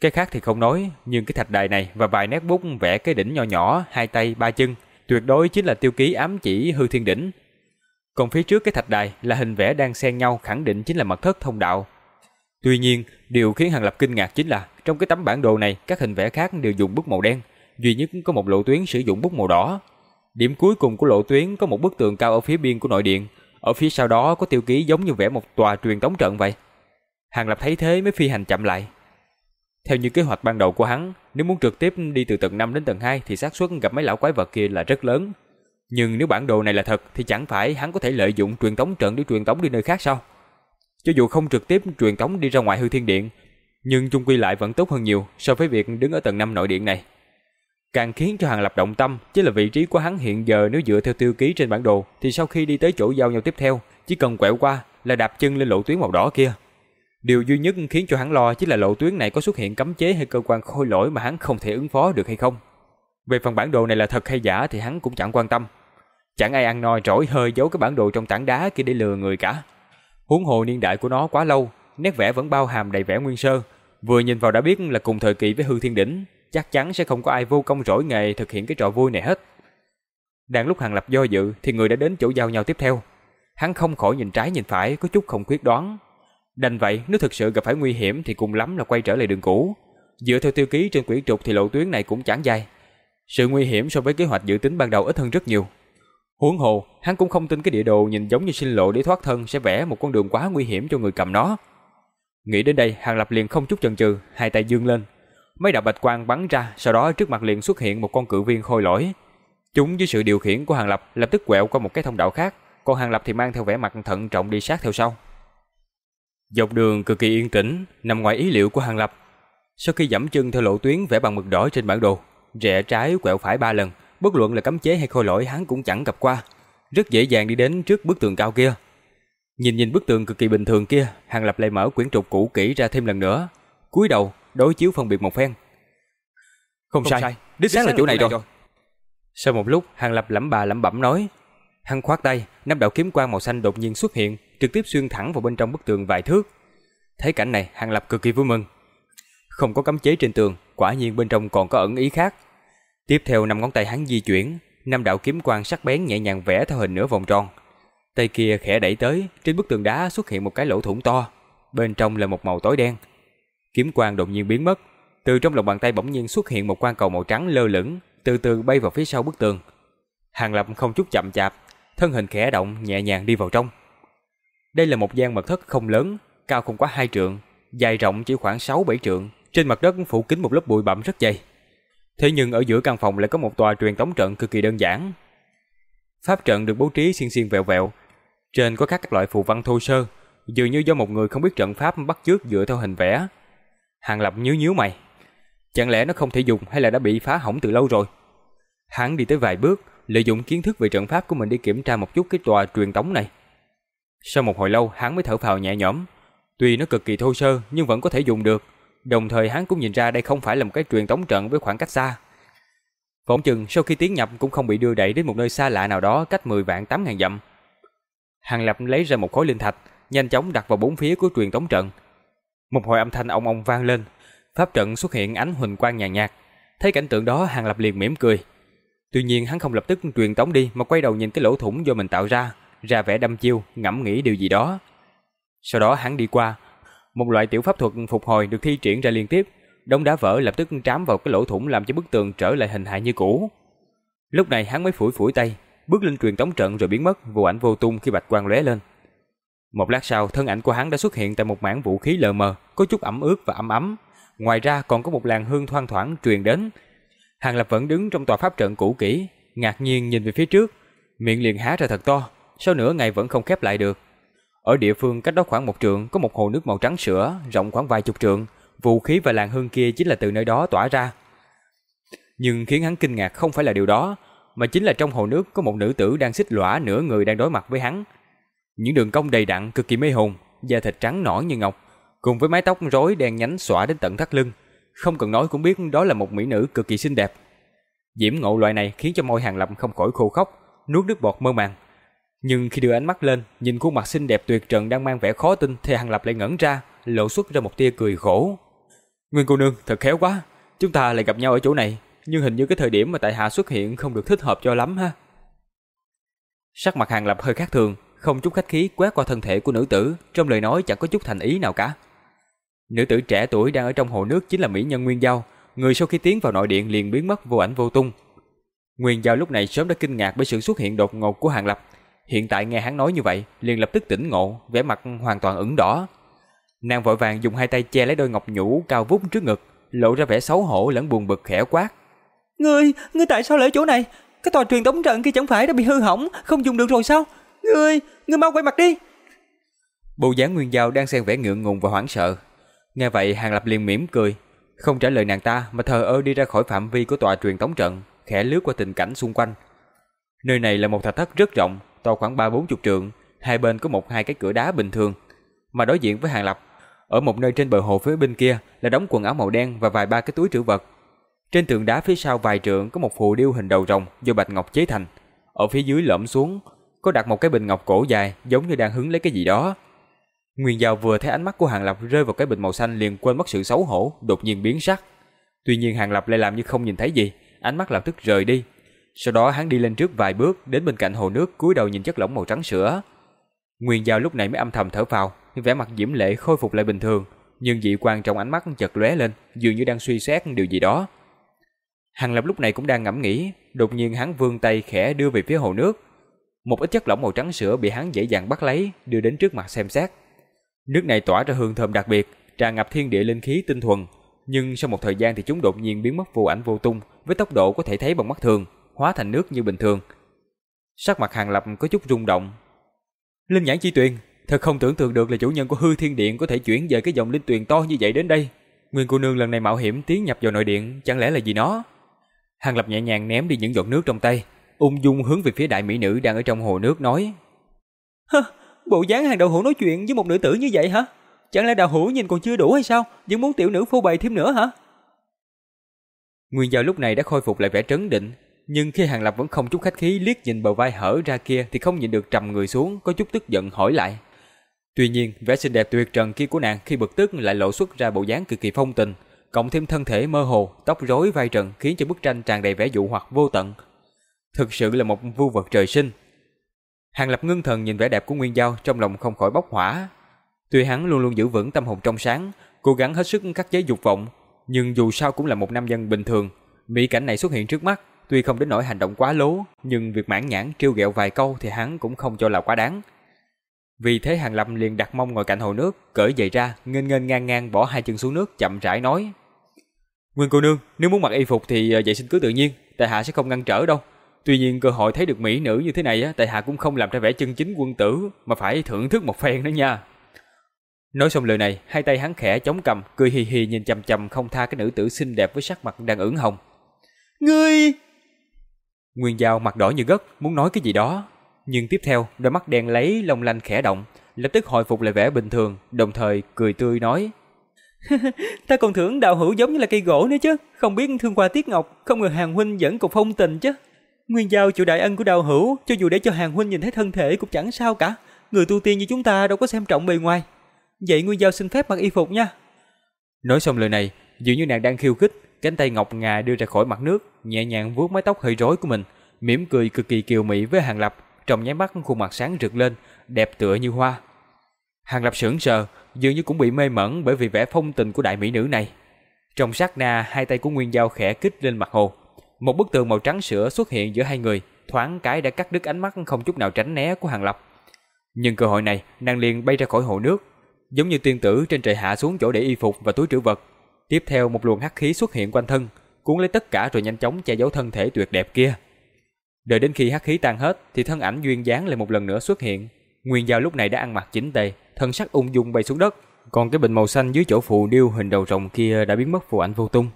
Cái khác thì không nói, nhưng cái thạch đài này và vài nét bút vẽ cái đỉnh nhỏ nhỏ, hai tay, ba chân, tuyệt đối chính là tiêu ký ám chỉ hư thiên đỉnh. Còn phía trước cái thạch đài là hình vẽ đang xen nhau khẳng định chính là mật thất thông đạo. Tuy nhiên, điều khiến Hàng Lập kinh ngạc chính là trong cái tấm bản đồ này các hình vẽ khác đều dùng bút màu đen, duy nhất có một lộ tuyến sử dụng bút màu đỏ. Điểm cuối cùng của lộ tuyến có một bức tường cao ở phía biên của nội điện, ở phía sau đó có tiêu ký giống như vẽ một tòa truyền tống trận vậy. Hàng Lập thấy thế mới phi hành chậm lại, theo như kế hoạch ban đầu của hắn, nếu muốn trực tiếp đi từ tầng 5 đến tầng 2 thì xác suất gặp mấy lão quái vật kia là rất lớn. Nhưng nếu bản đồ này là thật thì chẳng phải hắn có thể lợi dụng truyền tống trận để truyền tống đi nơi khác sao? Cho dù không trực tiếp truyền tống đi ra ngoài hư thiên điện, nhưng chung quy lại vẫn tốt hơn nhiều so với việc đứng ở tầng 5 nội điện này. Càng khiến cho Hàng Lập động tâm chính là vị trí của hắn hiện giờ nếu dựa theo tiêu ký trên bản đồ thì sau khi đi tới chỗ giao nhau tiếp theo, chỉ cần quẹo qua là đạp chân lên lộ tuyến màu đỏ kia. Điều duy nhất khiến cho hắn lo chính là lộ tuyến này có xuất hiện cấm chế hay cơ quan khôi lỗi mà hắn không thể ứng phó được hay không. Về phần bản đồ này là thật hay giả thì hắn cũng chẳng quan tâm. Chẳng ai ăn no trỗi hơi giấu cái bản đồ trong tảng đá kia để lừa người cả. Huống hồ niên đại của nó quá lâu, nét vẽ vẫn bao hàm đầy vẻ nguyên sơ. Vừa nhìn vào đã biết là cùng thời kỳ với hư thiên đỉnh, chắc chắn sẽ không có ai vô công rỗi nghề thực hiện cái trò vui này hết. Đang lúc Hàng Lập do dự thì người đã đến chỗ giao nhau tiếp theo. Hắn không khỏi nhìn trái nhìn phải có chút không quyết đoán, Đành vậy, nếu thực sự gặp phải nguy hiểm thì cùng lắm là quay trở lại đường cũ. Dựa theo tiêu ký trên quyển trục thì lộ tuyến này cũng chẳng dài. Sự nguy hiểm so với kế hoạch dự tính ban đầu ít hơn rất nhiều. Huống hồ, hắn cũng không tin cái địa đồ nhìn giống như sinh lộ để thoát thân sẽ vẽ một con đường quá nguy hiểm cho người cầm nó. Nghĩ đến đây, Hàng Lập liền không chút chần chừ, hai tay dương lên. Mấy đạo bạch quang bắn ra, sau đó trước mặt liền xuất hiện một con cự viên khôi lỗi. Chúng dưới sự điều khiển của Hàng Lập lập tức quẹo qua một cái thông đạo khác, còn Hàng Lập thì mang theo vẻ mặt thận trọng đi sát theo sau. Dọc đường cực kỳ yên tĩnh, nằm ngoài ý liệu của Hàng Lập. Sau khi dẫm chân theo lộ tuyến vẽ bằng mực đỏ trên bản đồ, rẽ trái quẹo phải ba lần, bất luận là cấm chế hay khôi lỗi hắn cũng chẳng gặp qua, rất dễ dàng đi đến trước bức tường cao kia. Nhìn nhìn bức tường cực kỳ bình thường kia, Hàng Lập lại mở quyển trục cũ kỹ ra thêm lần nữa, cúi đầu đối chiếu phân biệt một phen. Không, không sai, sai, đích xác là chỗ này rồi. rồi. Sau một lúc, Hàng Lập lẩm bà lẩm bẩm nói, hắn khoát tay, năm đạo kiếm quang màu xanh đột nhiên xuất hiện, trực tiếp xuyên thẳng vào bên trong bức tường vài thước. Thấy cảnh này, Hàng Lập cực kỳ vui mừng. Không có cấm chế trên tường, quả nhiên bên trong còn có ẩn ý khác. Tiếp theo năm ngón tay hắn di chuyển, năm đạo kiếm quang sắc bén nhẹ nhàng vẽ theo hình nửa vòng tròn. Tay kia khẽ đẩy tới, trên bức tường đá xuất hiện một cái lỗ thủng to, bên trong là một màu tối đen. Kiếm quang đột nhiên biến mất, từ trong lòng bàn tay bỗng nhiên xuất hiện một quan cầu màu trắng lơ lửng, từ từ bay vào phía sau bức tường. Hàng Lập không chút chậm chạp, thân hình khẽ động nhẹ nhàng đi vào trong. Đây là một gian mật thất không lớn, cao không quá hai trượng, dài rộng chỉ khoảng 6-7 trượng, trên mặt đất phủ kín một lớp bụi bặm rất dày. Thế nhưng ở giữa căn phòng lại có một tòa truyền tống trận cực kỳ đơn giản. Pháp trận được bố trí xiên xiên vẹo vẹo, trên có các loại phù văn thô sơ, dường như do một người không biết trận pháp bắt chước dựa theo hình vẽ. Hàng Lập nhíu nhíu mày, chẳng lẽ nó không thể dùng hay là đã bị phá hỏng từ lâu rồi? Hắn đi tới vài bước, lợi dụng kiến thức về trận pháp của mình đi kiểm tra một chút cái tòa truyền tống này. Sau một hồi lâu hắn mới thở phào nhẹ nhõm. Tuy nó cực kỳ thô sơ nhưng vẫn có thể dùng được. Đồng thời hắn cũng nhìn ra đây không phải là một cái truyền tống trận với khoảng cách xa. Phỏng chừng sau khi tiến nhập cũng không bị đưa đẩy đến một nơi xa lạ nào đó cách 10 vạn 8 ngàn dặm. Hàng Lập lấy ra một khối linh thạch, nhanh chóng đặt vào bốn phía của truyền tống trận. Một hồi âm thanh ong ong vang lên, pháp trận xuất hiện ánh huỳnh quang nhàn nhạt. Thấy cảnh tượng đó, Hàng Lập liền mỉm cười. Tuy nhiên hắn không lập tức truyền tống đi mà quay đầu nhìn cái lỗ thủng do mình tạo ra, ra vẻ đâm chiêu, ngẫm nghĩ điều gì đó. Sau đó hắn đi qua, một loại tiểu pháp thuật phục hồi được thi triển ra liên tiếp, đống đá vỡ lập tức trám vào cái lỗ thủng làm cho bức tường trở lại hình hài như cũ. Lúc này hắn mới phủi phủi tay, bước lên truyền tống trận rồi biến mất, vô ảnh vô tung khi bạch quang lóe lên. Một lát sau, thân ảnh của hắn đã xuất hiện tại một mảng vũ khí lờ mờ, có chút ẩm ướt và ấm ấm. Ngoài ra còn có một làn hương thoang thoảng truyền đến. Hàng Lập vẫn đứng trong tòa pháp trận cũ kỹ, ngạc nhiên nhìn về phía trước, miệng liền há ra thật to, sau nửa ngày vẫn không khép lại được. Ở địa phương cách đó khoảng một trượng có một hồ nước màu trắng sữa, rộng khoảng vài chục trượng, vũ khí và làn hương kia chính là từ nơi đó tỏa ra. Nhưng khiến hắn kinh ngạc không phải là điều đó, mà chính là trong hồ nước có một nữ tử đang xích lõa nửa người đang đối mặt với hắn. Những đường cong đầy đặn cực kỳ mê hồn, da thịt trắng nõn như ngọc, cùng với mái tóc rối đen nhánh xõa đến tận thắt lưng, không cần nói cũng biết đó là một mỹ nữ cực kỳ xinh đẹp. Diễm ngộ loại này khiến cho môi Hàng Lập không khỏi khô khóc, nuốt nước bọt mơ màng. Nhưng khi đưa ánh mắt lên, nhìn khuôn mặt xinh đẹp tuyệt trần đang mang vẻ khó tin thì Hàng Lập lại ngẩn ra, lộ xuất ra một tia cười khổ. Nguyên cô nương, thật khéo quá, chúng ta lại gặp nhau ở chỗ này, nhưng hình như cái thời điểm mà tại hạ xuất hiện không được thích hợp cho lắm ha. Sắc mặt Hàng Lập hơi khác thường, không chút khách khí quét qua thân thể của nữ tử, trong lời nói chẳng có chút thành ý nào cả. Nữ tử trẻ tuổi đang ở trong hồ nước chính là mỹ nhân Nguyên Giao, người sau khi tiến vào nội điện liền biến mất vô ảnh vô tung. Nguyên Giao lúc này sớm đã kinh ngạc bởi sự xuất hiện đột ngột của Hàng Lập, hiện tại nghe hắn nói như vậy, liền lập tức tỉnh ngộ, vẻ mặt hoàn toàn ửng đỏ. Nàng vội vàng dùng hai tay che lấy đôi ngọc nhũ cao vút trước ngực, lộ ra vẻ xấu hổ lẫn buồn bực khẽ quát: "Ngươi, ngươi tại sao lại ở chỗ này? Cái tòa truyền tống trận kia chẳng phải đã bị hư hỏng, không dùng được rồi sao? Ngươi, ngươi mau quay mặt đi." Bộ dáng Nguyên Giao đang xen vẻ ngượng ngùng và hoảng sợ. Nghe vậy, Hàng Lập liền mỉm cười, không trả lời nàng ta mà thờ ơ đi ra khỏi phạm vi của tòa truyền tống trận, khẽ lướt qua tình cảnh xung quanh. Nơi này là một thạch thất rất rộng, to khoảng ba bốn chục trượng, hai bên có một hai cái cửa đá bình thường. Mà đối diện với Hàng Lập, ở một nơi trên bờ hồ phía bên kia là đống quần áo màu đen và vài ba cái túi trữ vật. Trên tường đá phía sau vài trượng có một phù điêu hình đầu rồng do bạch ngọc chế thành. Ở phía dưới lõm xuống có đặt một cái bình ngọc cổ dài giống như đang hứng lấy cái gì đó. Nguyên Giao vừa thấy ánh mắt của Hàng Lập rơi vào cái bình màu xanh liền quên mất sự xấu hổ, đột nhiên biến sắc. Tuy nhiên Hàng Lập lại làm như không nhìn thấy gì, ánh mắt lập tức rời đi. Sau đó hắn đi lên trước vài bước, đến bên cạnh hồ nước, cúi đầu nhìn chất lỏng màu trắng sữa. Nguyên Giao lúc này mới âm thầm thở phào, vẻ mặt diễm lệ khôi phục lại bình thường, nhưng dị quan trong ánh mắt chợt lóe lên, dường như đang suy xét điều gì đó. Hàng Lập lúc này cũng đang ngẫm nghĩ, đột nhiên hắn vươn tay khẽ đưa về phía hồ nước. Một ít chất lỏng màu trắng sữa bị hắn dễ dàng bắt lấy, đưa đến trước mặt xem xét. Nước này tỏa ra hương thơm đặc biệt, tràn ngập thiên địa linh khí tinh thuần, nhưng sau một thời gian thì chúng đột nhiên biến mất vô ảnh vô tung, với tốc độ có thể thấy bằng mắt thường, hóa thành nước như bình thường. Sắc mặt Hàng Lập có chút rung động. Linh nhãn chi tuyền, thật không tưởng tượng được là chủ nhân của hư thiên điện có thể chuyển về cái dòng linh tuyền to như vậy đến đây. Nguyên cô nương lần này mạo hiểm tiến nhập vào nội điện, chẳng lẽ là gì nó? Hàng Lập nhẹ nhàng ném đi những giọt nước trong tay, ung dung hướng về phía đại mỹ nữ đang ở trong hồ nước nói: "Hơ, bộ dáng hàng đạo hữu nói chuyện với một nữ tử như vậy hả? Chẳng lẽ đạo hữu nhìn còn chưa đủ hay sao, vẫn muốn tiểu nữ phô bày thêm nữa hả?" Nguyên Giao lúc này đã khôi phục lại vẻ trấn định, nhưng khi Hàng Lập vẫn không chút khách khí liếc nhìn bờ vai hở ra kia thì không nhịn được trầm người xuống, có chút tức giận hỏi lại. Tuy nhiên, vẻ xinh đẹp tuyệt trần kia của nàng khi bực tức lại lộ xuất ra bộ dáng cực kỳ phong tình, cộng thêm thân thể mơ hồ, tóc rối vai trần khiến cho bức tranh tràn đầy vẻ dụ hoặc vô tận. Thực sự là một vu vật trời sinh. Hàng Lập ngưng thần nhìn vẻ đẹp của Nguyên Giao trong lòng không khỏi bốc hỏa. Tuy hắn luôn luôn giữ vững tâm hồn trong sáng, cố gắng hết sức khắc chế dục vọng, nhưng dù sao cũng là một nam nhân bình thường, mỹ cảnh này xuất hiện trước mắt, tuy không đến nỗi hành động quá lố, nhưng việc mãn nhãn trêu ghẹo vài câu thì hắn cũng không cho là quá đáng. Vì thế Hàng Lập liền đặt mông ngồi cạnh hồ nước, cởi giày ra, nghênh nghênh ngang ngang bỏ hai chân xuống nước, chậm rãi nói: "Nguyên cô nương, nếu muốn mặc y phục thì ờ, vậy xin cứ tự nhiên, tại hạ sẽ không ngăn trở đâu. Tuy nhiên cơ hội thấy được mỹ nữ như thế này á, tại hạ cũng không làm ra vẻ chân chính quân tử, mà phải thưởng thức một phen nữa nha." Nói xong lời này, hai tay hắn khẽ chống cầm, cười hì hì nhìn chằm chằm không tha cái nữ tử xinh đẹp với sắc mặt đang ửng hồng. "Ngươi!" Nguyên Giao mặt đỏ như gất, muốn nói cái gì đó, nhưng tiếp theo, đôi mắt đen lấy long lanh khẽ động, lập tức hồi phục lại vẻ bình thường, đồng thời cười tươi nói: "Ta còn tưởng đạo hữu giống như là cây gỗ nữa chứ, không biết thương qua tiết ngọc, không ngờ Hàng huynh vẫn cục phong tình chứ." Nguyên giao chịu đại ân của đạo hữu, cho dù để cho Hàng huynh nhìn thấy thân thể cũng chẳng sao cả. Người tu tiên như chúng ta đâu có xem trọng bề ngoài. Vậy Nguyên giao xin phép mặc y phục nha. Nói xong lời này, dường như nàng đang khiêu khích, cánh tay ngọc ngà đưa ra khỏi mặt nước, nhẹ nhàng vuốt mái tóc hơi rối của mình, mỉm cười cực kỳ kiều mỹ với Hàng Lập, trong nháy mắt khuôn mặt sáng rực lên, đẹp tựa như hoa. Hàng Lập sững sờ, dường như cũng bị mê mẩn bởi vì vẻ phong tình của đại mỹ nữ này. Trong sát na, hai tay của Nguyên Giao khẽ kích lên mặt hồ một bức tường màu trắng sữa xuất hiện giữa hai người, thoáng cái đã cắt đứt ánh mắt không chút nào tránh né của Hàng Lập. Nhưng cơ hội này, nàng liền bay ra khỏi hồ nước, giống như tiên tử trên trời hạ xuống chỗ để y phục và túi trữ vật. Tiếp theo một luồng hắc khí xuất hiện quanh thân, cuốn lấy tất cả rồi nhanh chóng che giấu thân thể tuyệt đẹp kia. Đợi đến khi hắc khí tan hết thì thân ảnh duyên dáng lại một lần nữa xuất hiện. Nguyên Giao lúc này đã ăn mặc chỉnh tề, thân sắc ung dung bay xuống đất, còn cái bình màu xanh dưới chỗ phù điêu hình đầu rồng kia đã biến mất phù ảnh vô tung.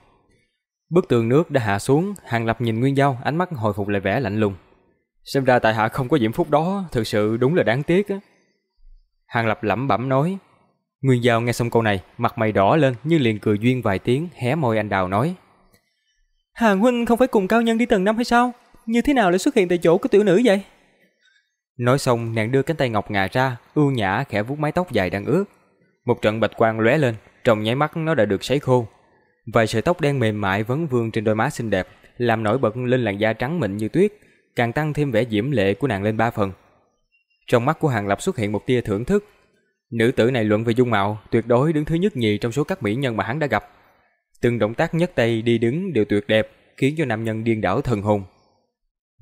Bức tường nước đã hạ xuống, Hàng Lập nhìn Nguyên Giao, ánh mắt hồi phục lại vẻ lạnh lùng. Xem ra tại hạ không có diễm phúc đó, thực sự đúng là đáng tiếc á. Hàng Lập lẩm bẩm nói. Nguyên Giao nghe xong câu này, mặt mày đỏ lên nhưng liền cười duyên vài tiếng, hé môi anh đào nói. Hàng huynh không phải cùng cao nhân đi tầng năm hay sao? Như thế nào lại xuất hiện tại chỗ của tiểu nữ vậy? Nói xong, nàng đưa cánh tay ngọc ngà ra, ưu nhã khẽ vuốt mái tóc dài đang ướt. Một trận bạch quang lóe lên, trong nháy mắt nó đã được sấy khô. Vài sợi tóc đen mềm mại vấn vương trên đôi má xinh đẹp, làm nổi bật lên làn da trắng mịn như tuyết, càng tăng thêm vẻ diễm lệ của nàng lên ba phần. Trong mắt của Hàng Lập xuất hiện một tia thưởng thức. Nữ tử này luận về dung mạo, tuyệt đối đứng thứ nhất nhì trong số các mỹ nhân mà hắn đã gặp. Từng động tác nhất tay đi đứng đều tuyệt đẹp, khiến cho nam nhân điên đảo thần hồn.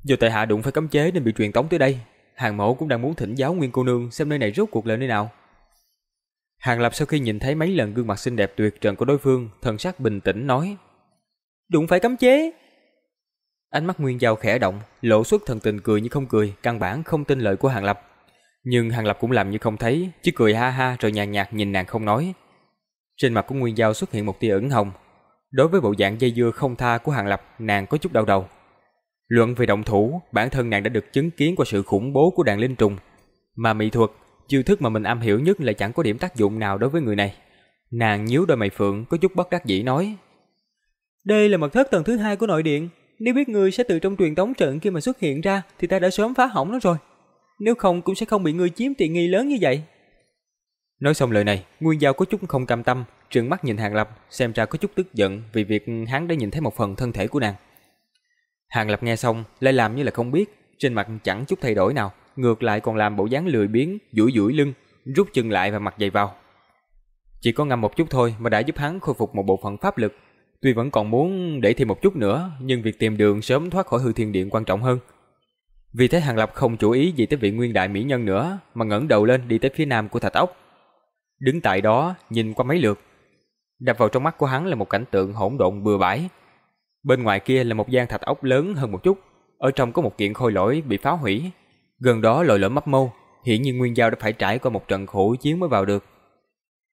Do tại hạ đụng phải cấm chế nên bị truyền tống tới đây, Hàng Mẫu cũng đang muốn thỉnh giáo Nguyên cô nương xem nơi này rốt cuộc là nơi nào. Hàng Lập sau khi nhìn thấy mấy lần gương mặt xinh đẹp tuyệt trần của đối phương, thần sắc bình tĩnh nói: "Đụng phải cấm chế?" Ánh mắt Nguyên Giao khẽ động, lộ xuất thần tình cười như không cười, căn bản không tin lời của Hàng Lập. Nhưng Hàng Lập cũng làm như không thấy, chỉ cười ha ha rồi nhàn nhạt nhìn nàng không nói. Trên mặt của Nguyên Giao xuất hiện một tia ửng hồng. Đối với bộ dạng dây dưa không tha của Hàng Lập, nàng có chút đau đầu. Luận về động thủ, bản thân nàng đã được chứng kiến qua sự khủng bố của đàn linh trùng. Mà mỹ thuật, chiêu thức mà mình am hiểu nhất lại chẳng có điểm tác dụng nào đối với người này. Nàng nhíu đôi mày phượng có chút bất đắc dĩ nói. Đây là mật thất tầng thứ hai của nội điện. Nếu biết ngươi sẽ từ trong truyền tống trận kia mà xuất hiện ra thì ta đã sớm phá hỏng nó rồi. Nếu không cũng sẽ không bị ngươi chiếm tiện nghi lớn như vậy. Nói xong lời này, Nguyên Giao có chút không cam tâm, trừng mắt nhìn Hàng Lập, xem ra có chút tức giận vì việc hắn đã nhìn thấy một phần thân thể của nàng. Hàng Lập nghe xong, lại làm như là không biết, trên mặt chẳng chút thay đổi nào, ngược lại còn làm bộ dáng lười biếng, duỗi duỗi lưng, rút chân lại và mặc giày vào. Chỉ có ngâm một chút thôi mà đã giúp hắn khôi phục một bộ phận pháp lực. Tuy vẫn còn muốn để thêm một chút nữa, nhưng việc tìm đường sớm thoát khỏi hư thiên điện quan trọng hơn. Vì thế Hàng Lập không chú ý gì tới vị nguyên đại mỹ nhân nữa, mà ngẩng đầu lên đi tới phía nam của thạch ốc. Đứng tại đó, nhìn qua mấy lượt. Đập vào trong mắt của hắn là một cảnh tượng hỗn độn bừa bãi. Bên ngoài kia là một gian thạch ốc lớn hơn một chút, ở trong có một kiện khôi lỗi bị phá hủy. Gần đó lồi lõm mấp mâu, hiển nhiên Nguyên Giao đã phải trải qua một trận khổ chiến mới vào được.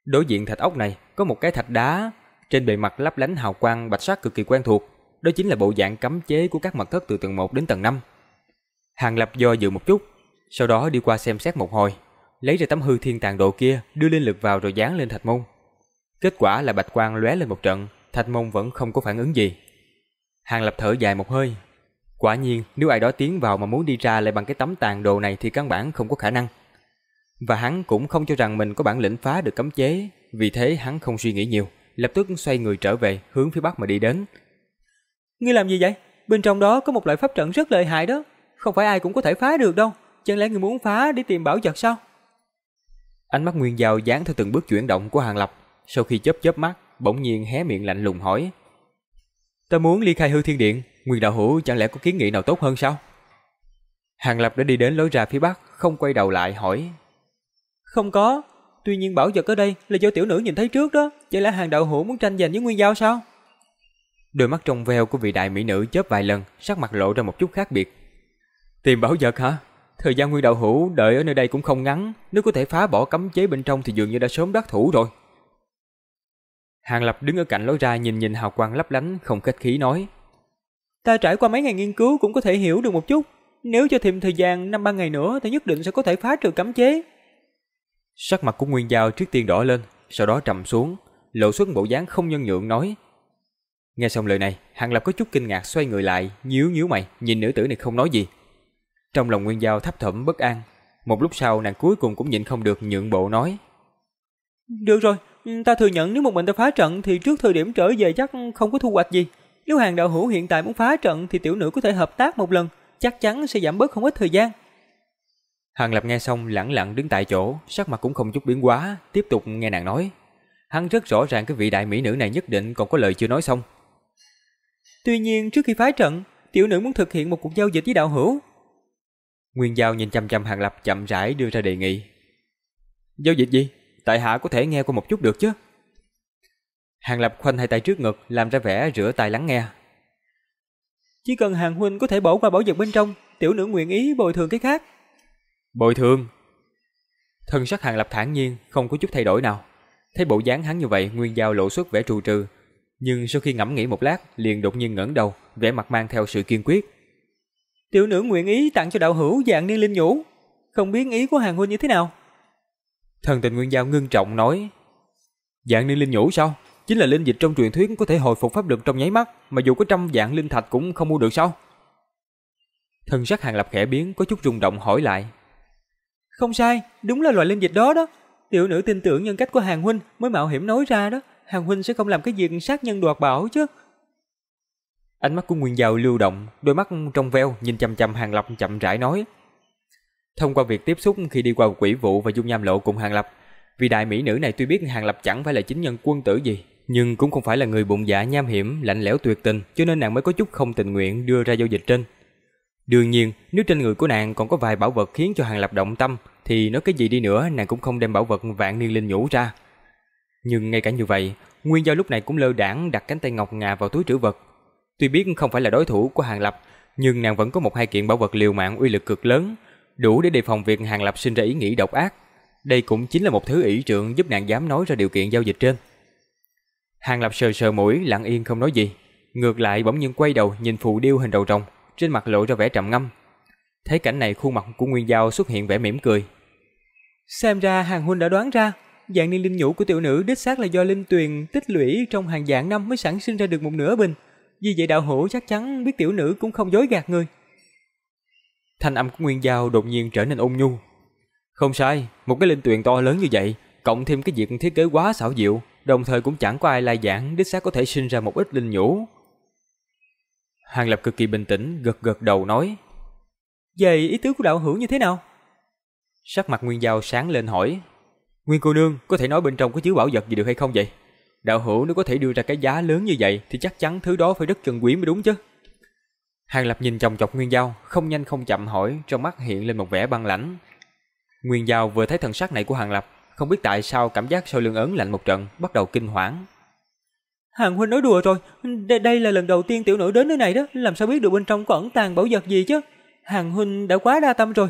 Đối diện thạch ốc này có một cái thạch đá, trên bề mặt lấp lánh hào quang bạch sắc cực kỳ quen thuộc, đó chính là bộ dạng cấm chế của các mật thất từ tầng 1 đến tầng 5. Hàng Lập do dự một chút, sau đó đi qua xem xét một hồi, lấy ra tấm hư thiên tàng độ kia, đưa linh lực vào rồi dán lên thạch môn. Kết quả là bạch quang lóe lên một trận, thạch môn vẫn không có phản ứng gì. Hàng Lập thở dài một hơi. Quả nhiên, nếu ai đó tiến vào mà muốn đi ra lại bằng cái tấm tàn đồ này thì căn bản không có khả năng. Và hắn cũng không cho rằng mình có bản lĩnh phá được cấm chế, vì thế hắn không suy nghĩ nhiều, lập tức xoay người trở về, hướng phía bắc mà đi đến. Ngươi làm gì vậy? Bên trong đó có một loại pháp trận rất lợi hại đó, không phải ai cũng có thể phá được đâu, chẳng lẽ ngươi muốn phá để tìm bảo vật sao? Ánh mắt Nguyên Giao dán theo từng bước chuyển động của Hàng Lập, sau khi chớp chớp mắt, bỗng nhiên hé miệng lạnh lùng hỏi: Ta muốn ly khai hư thiên điện, Nguyên đạo hữu chẳng lẽ có kiến nghị nào tốt hơn sao? Hàng Lập đã đi đến lối ra phía bắc, không quay đầu lại hỏi. Không có, tuy nhiên bảo vật ở đây là do tiểu nữ nhìn thấy trước đó, chẳng lẽ hàng đạo hữu muốn tranh giành với Nguyên Giao sao? Đôi mắt trong veo của vị đại mỹ nữ chớp vài lần, sắc mặt lộ ra một chút khác biệt. Tìm bảo vật hả? Thời gian Nguyên đạo hữu đợi ở nơi đây cũng không ngắn, nếu có thể phá bỏ cấm chế bên trong thì dường như đã sớm đắc thủ rồi. Hàng Lập đứng ở cạnh lối ra nhìn nhìn hào quang lấp lánh, không khách khí nói. Ta trải qua mấy ngày nghiên cứu cũng có thể hiểu được một chút. Nếu cho thêm thời gian năm ba ngày nữa thì nhất định sẽ có thể phá trừ cấm chế. Sắc mặt của Nguyên Giao trước tiên đỏ lên, sau đó trầm xuống, lộ xuất bộ dáng không nhân nhượng nói. Nghe xong lời này, Hàng Lập có chút kinh ngạc xoay người lại, nhíu nhíu mày, nhìn nữ tử này không nói gì. Trong lòng Nguyên Giao thấp thỏm bất an, một lúc sau nàng cuối cùng cũng nhịn không được nhượng bộ nói. Được rồi, ta thừa nhận nếu một mình ta phá trận thì trước thời điểm trở về chắc không có thu hoạch gì. Nếu hàng đạo hữu hiện tại muốn phá trận thì tiểu nữ có thể hợp tác một lần, chắc chắn sẽ giảm bớt không ít thời gian. Hàng Lập nghe xong lẳng lặng đứng tại chỗ, sắc mặt cũng không chút biến hóa, tiếp tục nghe nàng nói. Hắn rất rõ ràng cái vị đại mỹ nữ này nhất định còn có lời chưa nói xong. Tuy nhiên trước khi phá trận, tiểu nữ muốn thực hiện một cuộc giao dịch với đạo hữu. Nguyên Giao nhìn chăm chăm Hàng Lập chậm rãi đưa ra đề nghị. Giao dịch gì? Tại hạ có thể nghe qua một chút được chứ? Hàng Lập khoanh hai tay trước ngực, làm ra vẻ rửa tay lắng nghe. Chỉ cần Hàng huynh có thể bỏ qua bảo vật bên trong, tiểu nữ nguyện ý bồi thường cái khác. Bồi thường? Thân sắc Hàng Lập thản nhiên, không có chút thay đổi nào. Thấy bộ dáng hắn như vậy, Nguyên Giao lộ xuất vẻ trù trừ, nhưng sau khi ngẫm nghĩ một lát, liền đột nhiên ngẩng đầu, vẻ mặt mang theo sự kiên quyết. Tiểu nữ nguyện ý tặng cho đạo hữu dạng niên linh nhũ, không biết ý của Hàng huynh như thế nào? Thần tình Nguyên Giao ngưng trọng nói, dạng niên linh nhũ sao? Chính là linh dịch trong truyền thuyết có thể hồi phục pháp lực trong nháy mắt, mà dù có trăm dạng linh thạch cũng không mua được sao? Thân sắc Hàng Lập khẽ biến, có chút rung động hỏi lại. Không sai, đúng là loại linh dịch đó đó. Tiểu nữ tin tưởng nhân cách của Hàng huynh mới mạo hiểm nói ra đó. Hàng huynh sẽ không làm cái việc sát nhân đoạt bảo chứ. Ánh mắt của Nguyên Giao lưu động, đôi mắt trong veo nhìn chăm chăm Hàng Lập chậm rãi nói. Thông qua việc tiếp xúc khi đi qua quỷ vụ và dung nham lộ cùng Hàng Lập, vì đại mỹ nữ này tuy biết Hàng Lập chẳng phải là chính nhân quân tử gì, nhưng cũng không phải là người bụng dạ nham hiểm, lạnh lẽo tuyệt tình, cho nên nàng mới có chút không tình nguyện đưa ra giao dịch trên. Đương nhiên, nếu trên người của nàng còn có vài bảo vật khiến cho Hàng Lập động tâm, thì nói cái gì đi nữa nàng cũng không đem bảo vật vạn niên linh nhũ ra. Nhưng ngay cả như vậy, Nguyên Giao lúc này cũng lơ đảng đặt cánh tay ngọc ngà vào túi trữ vật. Tuy biết không phải là đối thủ của Hàng Lập, nhưng nàng vẫn có một hai kiện bảo vật liều mạng uy lực cực lớn, đủ để đề phòng việc Hàng Lập sinh ra ý nghĩ độc ác. Đây cũng chính là một thứ ỷ trượng giúp nàng dám nói ra điều kiện giao dịch trên. Hàng Lập sờ sờ mũi, lặng yên không nói gì. Ngược lại bỗng nhiên quay đầu nhìn phù điêu hình đầu rồng, trên mặt lộ ra vẻ trầm ngâm. Thấy cảnh này khuôn mặt của Nguyên Giao xuất hiện vẻ mỉm cười. Xem ra hàng huynh đã đoán ra, dạng niên linh nhũ của tiểu nữ đích xác là do linh tuyền tích lũy trong hàng dạng năm mới sản sinh ra được một nửa bình. Vì vậy đạo hữu chắc chắn biết tiểu nữ cũng không dối gạt người. Thanh âm của Nguyên Giao đột nhiên trở nên ôn nhu. Không sai, một cái linh tuyền to lớn như vậy, cộng thêm cái việc thiết kế quá xảo diệu, đồng thời cũng chẳng có ai lai giảng đích xác có thể sinh ra một ít linh nhũ. Hàng Lập cực kỳ bình tĩnh, gật gật đầu nói. Vậy ý tứ của đạo hữu như thế nào? Sắc mặt Nguyên Giao sáng lên hỏi. Nguyên cô nương, có thể nói bên trong có chứa bảo vật gì được hay không vậy? Đạo hữu nếu có thể đưa ra cái giá lớn như vậy thì chắc chắn thứ đó phải rất trân quý mới đúng chứ. Hàng Lập nhìn chồng chọc Nguyên Giao, không nhanh không chậm hỏi, trong mắt hiện lên một vẻ băng lãnh. Nguyên Giao vừa thấy thần sắc này của Hàng Lập, không biết tại sao cảm giác sau lưng ấn lạnh một trận, bắt đầu kinh hoảng. Hàng huynh nói đùa rồi, đây, đây là lần đầu tiên tiểu nữ đến nơi này đó, làm sao biết được bên trong có ẩn tàng bảo vật gì chứ? Hàng huynh đã quá đa tâm rồi.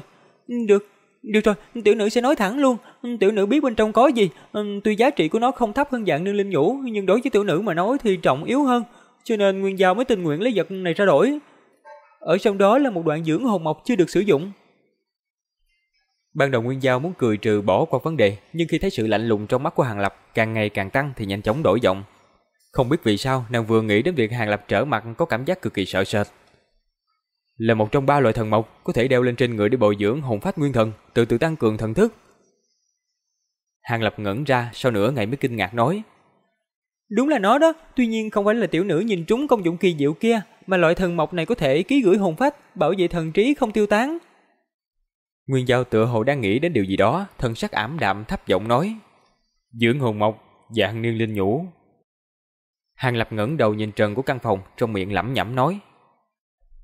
Được, được rồi, tiểu nữ sẽ nói thẳng luôn, tiểu nữ biết bên trong có gì, tuy giá trị của nó không thấp hơn dạng nương linh nhũ, nhưng đối với tiểu nữ mà nói thì trọng yếu hơn, cho nên Nguyên Giao mới tình nguyện lấy vật này ra đổi. Ở trong đó là một đoạn dưỡng hồn mộc chưa được sử dụng. Ban đầu Nguyên Giao muốn cười trừ bỏ qua vấn đề, nhưng khi thấy sự lạnh lùng trong mắt của Hàng Lập càng ngày càng tăng thì nhanh chóng đổi giọng. Không biết vì sao, nàng vừa nghĩ đến việc Hàng Lập trở mặt có cảm giác cực kỳ sợ sệt. Là một trong ba loại thần mộc có thể đeo lên trên người để bồi dưỡng hồn phách nguyên thần, từ từ tăng cường thần thức. Hàng Lập ngẩn ra, sau nửa ngày mới kinh ngạc nói. Đúng là nó đó, tuy nhiên không phải là tiểu nữ nhìn trúng công dụng kỳ diệu kia, mà loại thần mộc này có thể ký gửi hồn phách, bảo vệ thần trí không tiêu tán. Nguyên Giao tựa hồ đang nghĩ đến điều gì đó, thân sắc ảm đạm thấp giọng nói. Dưỡng hồn mộc, dạng niên linh nhũ. Hàng Lập ngẩng đầu nhìn trần của căn phòng, trong miệng lẩm nhẩm nói.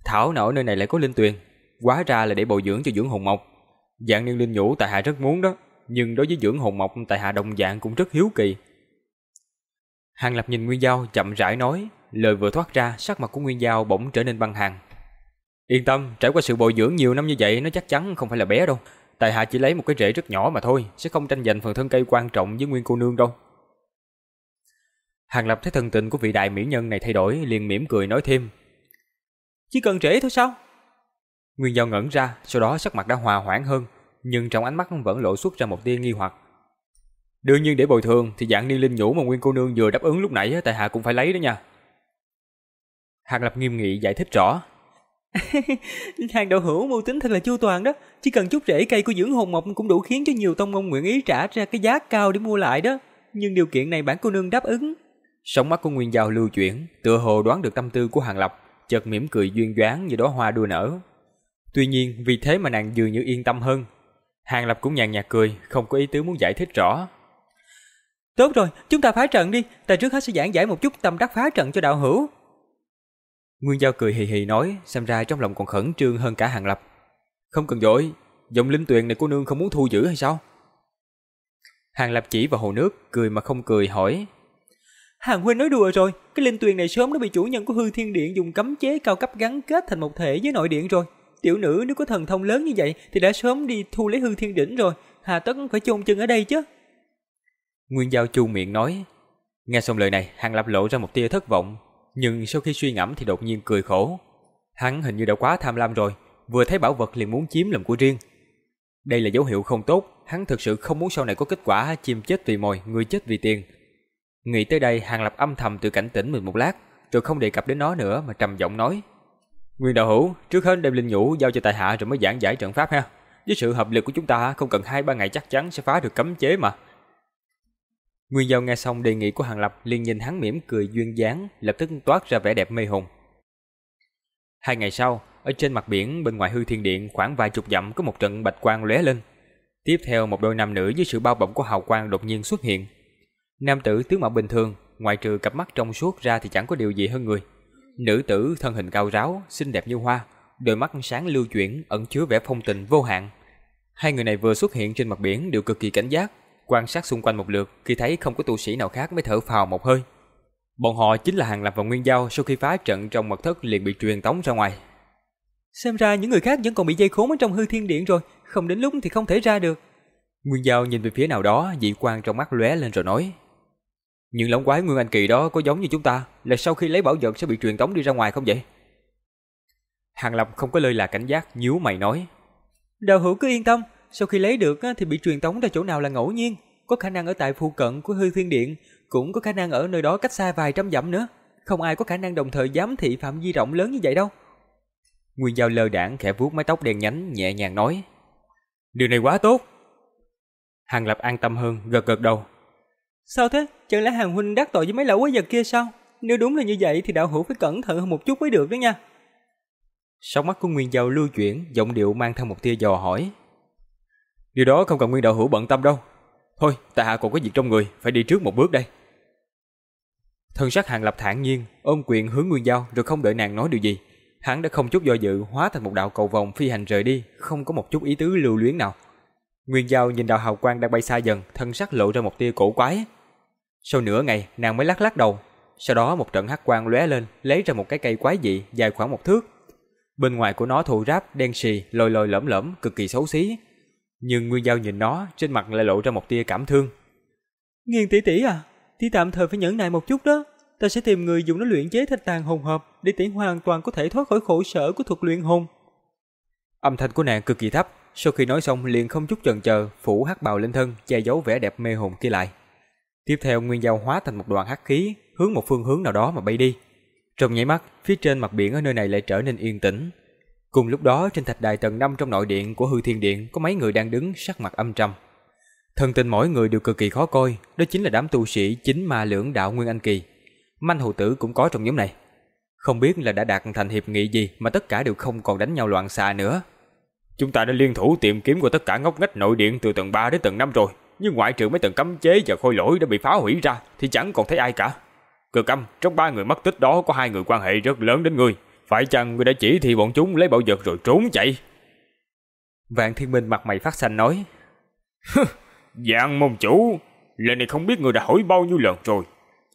Thảo nổi nơi này lại có linh tuyền, quá ra là để bồi dưỡng cho dưỡng hồn mộc. Dạng niên linh nhũ tại hạ rất muốn đó, nhưng đối với dưỡng hồn mộc tại hạ đồng dạng cũng rất hiếu kỳ. Hàng Lập nhìn Nguyên Giao chậm rãi nói, lời vừa thoát ra, sắc mặt của Nguyên Giao bỗng trở nên băng hàng. Yên tâm, trải qua sự bồi dưỡng nhiều năm như vậy nó chắc chắn không phải là bé đâu. Tại hạ chỉ lấy một cái rễ rất nhỏ mà thôi, sẽ không tranh giành phần thân cây quan trọng với Nguyên cô nương đâu. Hàng Lập thấy thân tình của vị đại mỹ nhân này thay đổi, liền mỉm cười nói thêm. Chỉ cần rễ thôi sao? Nguyên Giao ngẩn ra, sau đó sắc mặt đã hòa hoãn hơn, nhưng trong ánh mắt vẫn lộ xuất ra một tia nghi hoặc. Đương nhiên để bồi thường thì dạng niên linh nhũ mà Nguyên cô nương vừa đáp ứng lúc nãy tại hạ cũng phải lấy đó nha. Hàng Lập nghiêm nghị giải thích rõ. Hàng đạo hữu mưu tính thật là chu toàn đó, chỉ cần chút rễ cây của dưỡng hồn mộc cũng đủ khiến cho nhiều tông môn nguyện ý trả ra cái giá cao để mua lại đó. Nhưng điều kiện này bản cô nương đáp ứng. Sóng mắt của Nguyên Giao lưu chuyển, tựa hồ đoán được tâm tư của Hàng Lập, chợt mỉm cười duyên dáng như đóa hoa đua nở. Tuy nhiên, vì thế mà nàng dường như yên tâm hơn. Hàng Lập cũng nhàn nhạt cười, không có ý tứ muốn giải thích rõ. Tốt rồi, chúng ta phá trận đi, ta trước hết sẽ giảng giải một chút tâm đắc phá trận cho đạo hữu. Nguyên Giao cười hì hì nói, xem ra trong lòng còn khẩn trương hơn cả Hàng Lập. Không cần dội, dòng linh tuyền này cô nương không muốn thu giữ hay sao? Hàng Lập chỉ vào hồ nước, cười mà không cười hỏi. Hàng huynh nói đùa rồi, cái linh tuyền này sớm đã bị chủ nhân của hư thiên điện dùng cấm chế cao cấp gắn kết thành một thể với nội điện rồi. Tiểu nữ nếu có thần thông lớn như vậy thì đã sớm đi thu lấy hư thiên đỉnh rồi, hà tất phải chôn chân ở đây chứ. Nguyên Giao chu miệng nói. Nghe xong lời này, Hàng Lập lộ ra một tia thất vọng, nhưng sau khi suy ngẫm thì đột nhiên cười khổ. Hắn hình như đã quá tham lam rồi, vừa thấy bảo vật liền muốn chiếm làm của riêng. Đây là dấu hiệu không tốt, hắn thực sự không muốn sau này có kết quả chim chết vì mồi, người chết vì tiền. Nghĩ tới đây, Hàng Lập âm thầm tự cảnh tỉnh mình một lát, rồi không đề cập đến nó nữa mà trầm giọng nói: "Nguyên đạo hữu, trước hết đem linh nhũ giao cho tài hạ rồi mới giảng giải trận pháp ha. Với sự hợp lực của chúng ta không cần hai ba ngày chắc chắn sẽ phá được cấm chế mà." Nguyên Giao nghe xong đề nghị của Hàng Lập liền nhìn hắn mỉm cười duyên dáng, lập tức toát ra vẻ đẹp mê hồn. Hai ngày sau, ở trên mặt biển bên ngoài hư thiên điện khoảng vài chục dặm có một trận bạch quang lóe lên. Tiếp theo một đôi nam nữ dưới sự bao bọc của hào quang đột nhiên xuất hiện. Nam tử tướng mạo bình thường, ngoài trừ cặp mắt trong suốt ra thì chẳng có điều gì hơn người. Nữ tử thân hình cao ráo, xinh đẹp như hoa, đôi mắt sáng lưu chuyển, ẩn chứa vẻ phong tình vô hạn. Hai người này vừa xuất hiện trên mặt biển đều cực kỳ cảnh giác, quan sát xung quanh một lượt, khi thấy không có tu sĩ nào khác mới thở phào một hơi. Bọn họ chính là Hàng Lập và Nguyên Giao sau khi phá trận trong mật thất liền bị truyền tống ra ngoài. Xem ra những người khác vẫn còn bị dây khốn ở trong hư thiên điện rồi, không đến lúc thì không thể ra được. Nguyên Giao nhìn về phía nào đó, dị quan trong mắt lóe lên rồi nói. Những lóng quái Nguyên Anh Kỳ đó có giống như chúng ta, là sau khi lấy bảo vật sẽ bị truyền tống đi ra ngoài không vậy? Hàng Lập không có lời là cảnh giác, nhíu mày nói. Đạo hữu cứ yên tâm, sau khi lấy được thì bị truyền tống ra chỗ nào là ngẫu nhiên, có khả năng ở tại phụ cận của hư thiên điện, cũng có khả năng ở nơi đó cách xa vài trăm dặm nữa. Không ai có khả năng đồng thời giám thị phạm vi rộng lớn như vậy đâu. Nguyên Giao lơ đảng khẽ vuốt mái tóc đen nhánh nhẹ nhàng nói. Điều này quá tốt. Hàng Lập an tâm hơn, gật gật đầu. Sao thế? Chẳng lẽ Hàng Huynh đắc tội với mấy lão quái vật kia sao? Nếu đúng là như vậy thì đạo hữu phải cẩn thận hơn một chút mới được đó nha. Sóng mắt của Nguyên Giao lưu chuyển, giọng điệu mang theo một tia dò hỏi. Điều đó không cần Nguyên đạo hữu bận tâm đâu. Thôi, tại hạ còn có việc trong người, phải đi trước một bước đây. Thân sắc Hàng Lập thản nhiên, ôm quyền hướng Nguyên Giao rồi không đợi nàng nói điều gì. Hắn đã không chút do dự hóa thành một đạo cầu vòng phi hành rời đi, không có một chút ý tứ lưu luyến nào. Nguyên Giao nhìn đạo hào quang đang bay xa dần, thân sắc lộ ra một tia cổ quái. Sau nửa ngày, nàng mới lắc lắc đầu. Sau đó một trận hắc quang lóe lên, lấy ra một cái cây quái dị dài khoảng một thước. Bên ngoài của nó thù ráp đen xì, lồi lồi lõm lõm, cực kỳ xấu xí, nhưng Nguyên Giao nhìn nó, trên mặt lại lộ ra một tia cảm thương. Nghiên tỷ tỷ à, tỷ tạm thời phải nhẫn nại một chút đó. Ta sẽ tìm người dùng nó luyện chế thành tàn hồn hợp để tỷ hoàn toàn có thể thoát khỏi khổ sở của thuật luyện hồn. Âm thanh của nàng cực kỳ thấp, sau khi nói xong liền không chút chần chờ, phủ hắc bào lên thân, che giấu vẻ đẹp mê hồn kia lại. Tiếp theo Nguyên Giao hóa thành một đoàn hắc khí, hướng một phương hướng nào đó mà bay đi. Trong nháy mắt, phía trên mặt biển ở nơi này lại trở nên yên tĩnh, Cùng lúc đó trên thạch đài tầng 5 trong nội điện của hư thiên điện có mấy người đang đứng sắc mặt âm trầm. Thần tình mỗi người đều cực kỳ khó coi, đó chính là đám tu sĩ chính ma lưỡng đạo Nguyên Anh Kỳ. Manh hồ tử cũng có trong nhóm này. Không biết là đã đạt thành hiệp nghị gì mà tất cả đều không còn đánh nhau loạn xạ nữa. Chúng ta đã liên thủ tìm kiếm qua tất cả ngóc ngách nội điện từ tầng 3 đến tầng 5 rồi, nhưng ngoại trừ mấy tầng cấm chế và khôi lỗi đã bị phá hủy ra thì chẳng còn thấy ai cả. Cực âm, trong ba người mất tích đó có hai người quan hệ rất lớn đến người, phải chăng ngươi đã chỉ thị bọn chúng lấy bảo vật rồi trốn chạy? Vạn Thiên Minh mặt mày phát xanh nói. Dạng môn chủ, lần này không biết người đã hỏi bao nhiêu lần rồi.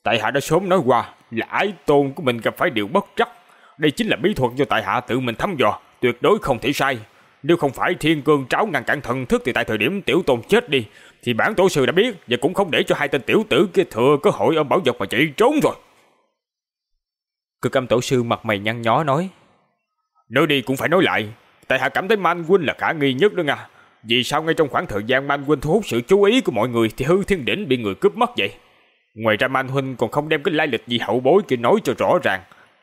Tại hạ đã sớm nói qua là ái tôn của mình gặp phải điều bất trắc. Đây chính là bí thuật do tại hạ tự mình thăm dò, tuyệt đối không thể sai. Nếu không phải thiên cương tráo ngăn cản thần thức thì tại thời điểm tiểu tôn chết đi, thì bản tổ sư đã biết và cũng không để cho hai tên tiểu tử kia thừa cơ hội ôm bảo vật mà chạy trốn rồi. Cực âm tổ sư mặt mày nhăn nhó nói. Nói đi cũng phải nói lại, tại hạ cảm thấy Man Huynh là khả nghi nhất đó nha. Vì sao ngay trong khoảng thời gian Man Huynh thu hút sự chú ý của mọi người thì hư thiên đỉnh bị người cướp mất vậy? Ngoài ra Man Huynh còn không đem cái lai lịch gì hậu bối kia nói cho rõ ràng.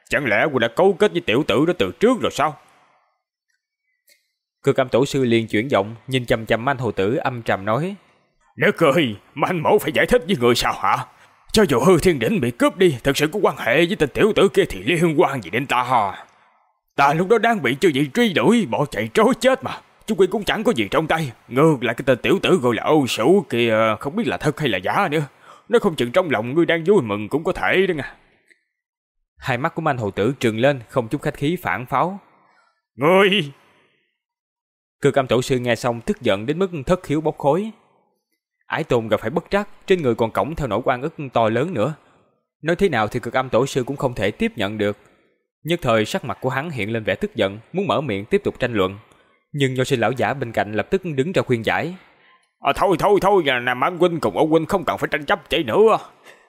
Chẳng lẽ Huynh đã cấu kết với tiểu tử đó từ trước rồi sao? Cực âm tổ sư liền chuyển giọng, nhìn chầm chầm man hồ tử âm trầm nói. Nếu cười, man mẫu phải giải thích với người sao hả? Cho dù hư thiên đỉnh bị cướp đi, thật sự có quan hệ với tên tiểu tử kia thì liên quan gì đến ta hả? Ta lúc đó đang bị chưa gì truy đuổi, bỏ chạy trối chết mà. Chú Quy cũng chẳng có gì trong tay. Ngược lại cái tên tiểu tử gọi là Âu Sủ kia không biết là thật hay là giả nữa. Nó không chừng trong lòng ngươi đang vui mừng cũng có thể đó nha. Hai mắt của manh hầu tử trừng lên, không chút khách khí phản pháo. Ngươi! Cực âm tổ sư nghe xong tức giận đến mức thất khiếu bốc khối. Ái tôn gặp phải bất trắc, trên người còn cổng theo nỗi quan ức to lớn nữa. Nói thế nào thì cực âm tổ sư cũng không thể tiếp nhận được. Nhất thời sắc mặt của hắn hiện lên vẻ tức giận, muốn mở miệng tiếp tục tranh luận. Nhưng nho sinh lão giả bên cạnh lập tức đứng ra khuyên giải. À, thôi thôi thôi, Nam An huynh cùng Âu huynh không cần phải tranh chấp chạy nữa.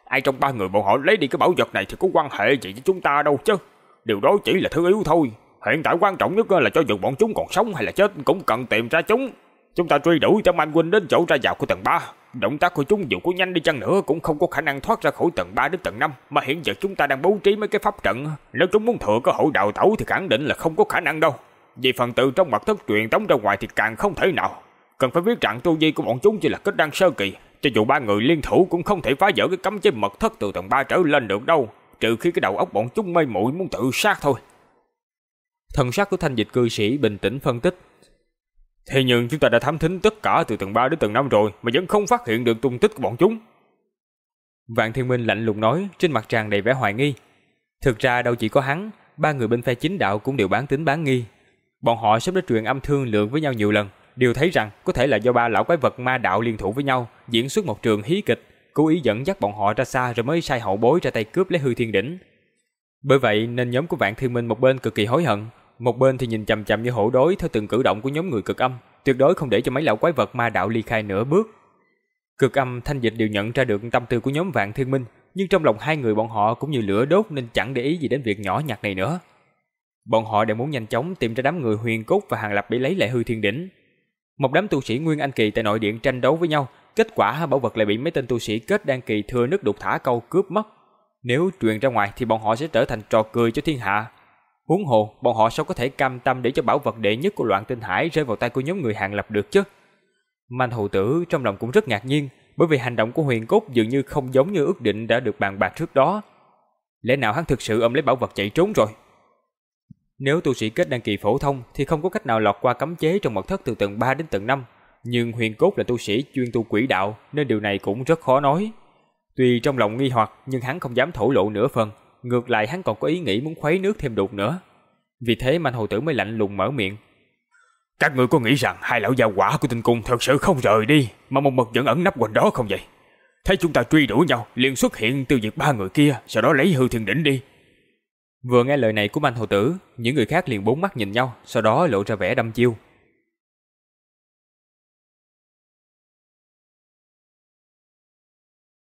Ai trong ba người bọn họ lấy đi cái bảo vật này thì có quan hệ gì với chúng ta đâu chứ. Điều đó chỉ là thứ yếu thôi. Hiện tại quan trọng nhất là cho dù bọn chúng còn sống hay là chết cũng cần tìm ra chúng. Chúng ta truy đuổi Tâm Anh huynh đến chỗ ra vào của tầng 3. Động tác của chúng dù có nhanh đi chăng nữa cũng không có khả năng thoát ra khỏi tầng 3 đến tầng 5, mà hiện giờ chúng ta đang bố trí mấy cái pháp trận, nếu chúng muốn thừa cơ hội đào tẩu thì khẳng định là không có khả năng đâu. Vì phần tự trong mật thất truyền tống ra ngoài thì càng không thể nào. Cần phải biết rằng tu vi của bọn chúng chỉ là kết đăng sơ kỳ, cho dù ba người liên thủ cũng không thể phá vỡ cái cấm chế mật thất từ tầng 3 trở lên được đâu, trừ khi cái đầu óc bọn chúng mây muội muốn tự sát thôi. Thần sắc của thanh dịch cư sĩ bình tĩnh phân tích. Thế nhưng chúng ta đã thám thính tất cả từ tầng 3 đến tầng 5 rồi mà vẫn không phát hiện được tung tích của bọn chúng. Vạn Thiên Minh lạnh lùng nói, trên mặt tràn đầy vẻ hoài nghi. Thực ra đâu chỉ có hắn, ba người bên phe chính đạo cũng đều bán tính bán nghi. Bọn họ sắp đã truyền âm thương lượng với nhau nhiều lần, đều thấy rằng có thể là do ba lão quái vật ma đạo liên thủ với nhau, diễn xuất một trường hí kịch, cố ý dẫn dắt bọn họ ra xa rồi mới sai hậu bối ra tay cướp lấy hư thiên đỉnh. Bởi vậy nên nhóm của Vạn Thiên Minh một bên cực kỳ hối hận, một bên thì nhìn chằm chằm như hổ đối theo từng cử động của nhóm người cực âm, tuyệt đối không để cho mấy lão quái vật ma đạo ly khai nửa bước. Cực âm thanh dịch đều nhận ra được tâm tư của nhóm Vạn Thiên Minh, nhưng trong lòng hai người bọn họ cũng như lửa đốt nên chẳng để ý gì đến việc nhỏ nhặt này nữa. Bọn họ đều muốn nhanh chóng tìm ra đám người huyền cốt và hàng lập để lấy lại hư thiên đỉnh. Một đám tu sĩ Nguyên Anh Kỳ tại nội điện tranh đấu với nhau, kết quả bảo vật lại bị mấy tên tu sĩ kết đan kỳ thừa nước đục thả câu cướp mất. Nếu truyền ra ngoài thì bọn họ sẽ trở thành trò cười cho thiên hạ. Huống hồ, bọn họ sao có thể cam tâm để cho bảo vật đệ nhất của loạn tinh hải rơi vào tay của nhóm người hàng lập được chứ? Manh hầu tử trong lòng cũng rất ngạc nhiên, bởi vì hành động của huyền cốt dường như không giống như ước định đã được bàn bạc trước đó. Lẽ nào hắn thực sự ôm lấy bảo vật chạy trốn rồi? Nếu tu sĩ kết đăng kỳ phổ thông thì không có cách nào lọt qua cấm chế trong mật thất từ tầng 3 đến tầng 5, nhưng huyền cốt là tu sĩ chuyên tu quỷ đạo nên điều này cũng rất khó nói. Tuy trong lòng nghi hoặc nhưng hắn không dám thổ lộ nửa phần, ngược lại hắn còn có ý nghĩ muốn khuấy nước thêm đục nữa. Vì thế Mạnh Hồ Tử mới lạnh lùng mở miệng. Các người có nghĩ rằng hai lão gia quả của tinh cung thật sự không rời đi mà một mực vẫn ẩn nấp quanh đó không vậy? Thấy chúng ta truy đuổi nhau liền xuất hiện tiêu diệt ba người kia sau đó lấy hư thiên đỉnh đi. Vừa nghe lời này của Mạnh Hồ Tử, những người khác liền bốn mắt nhìn nhau, sau đó lộ ra vẻ đăm chiêu.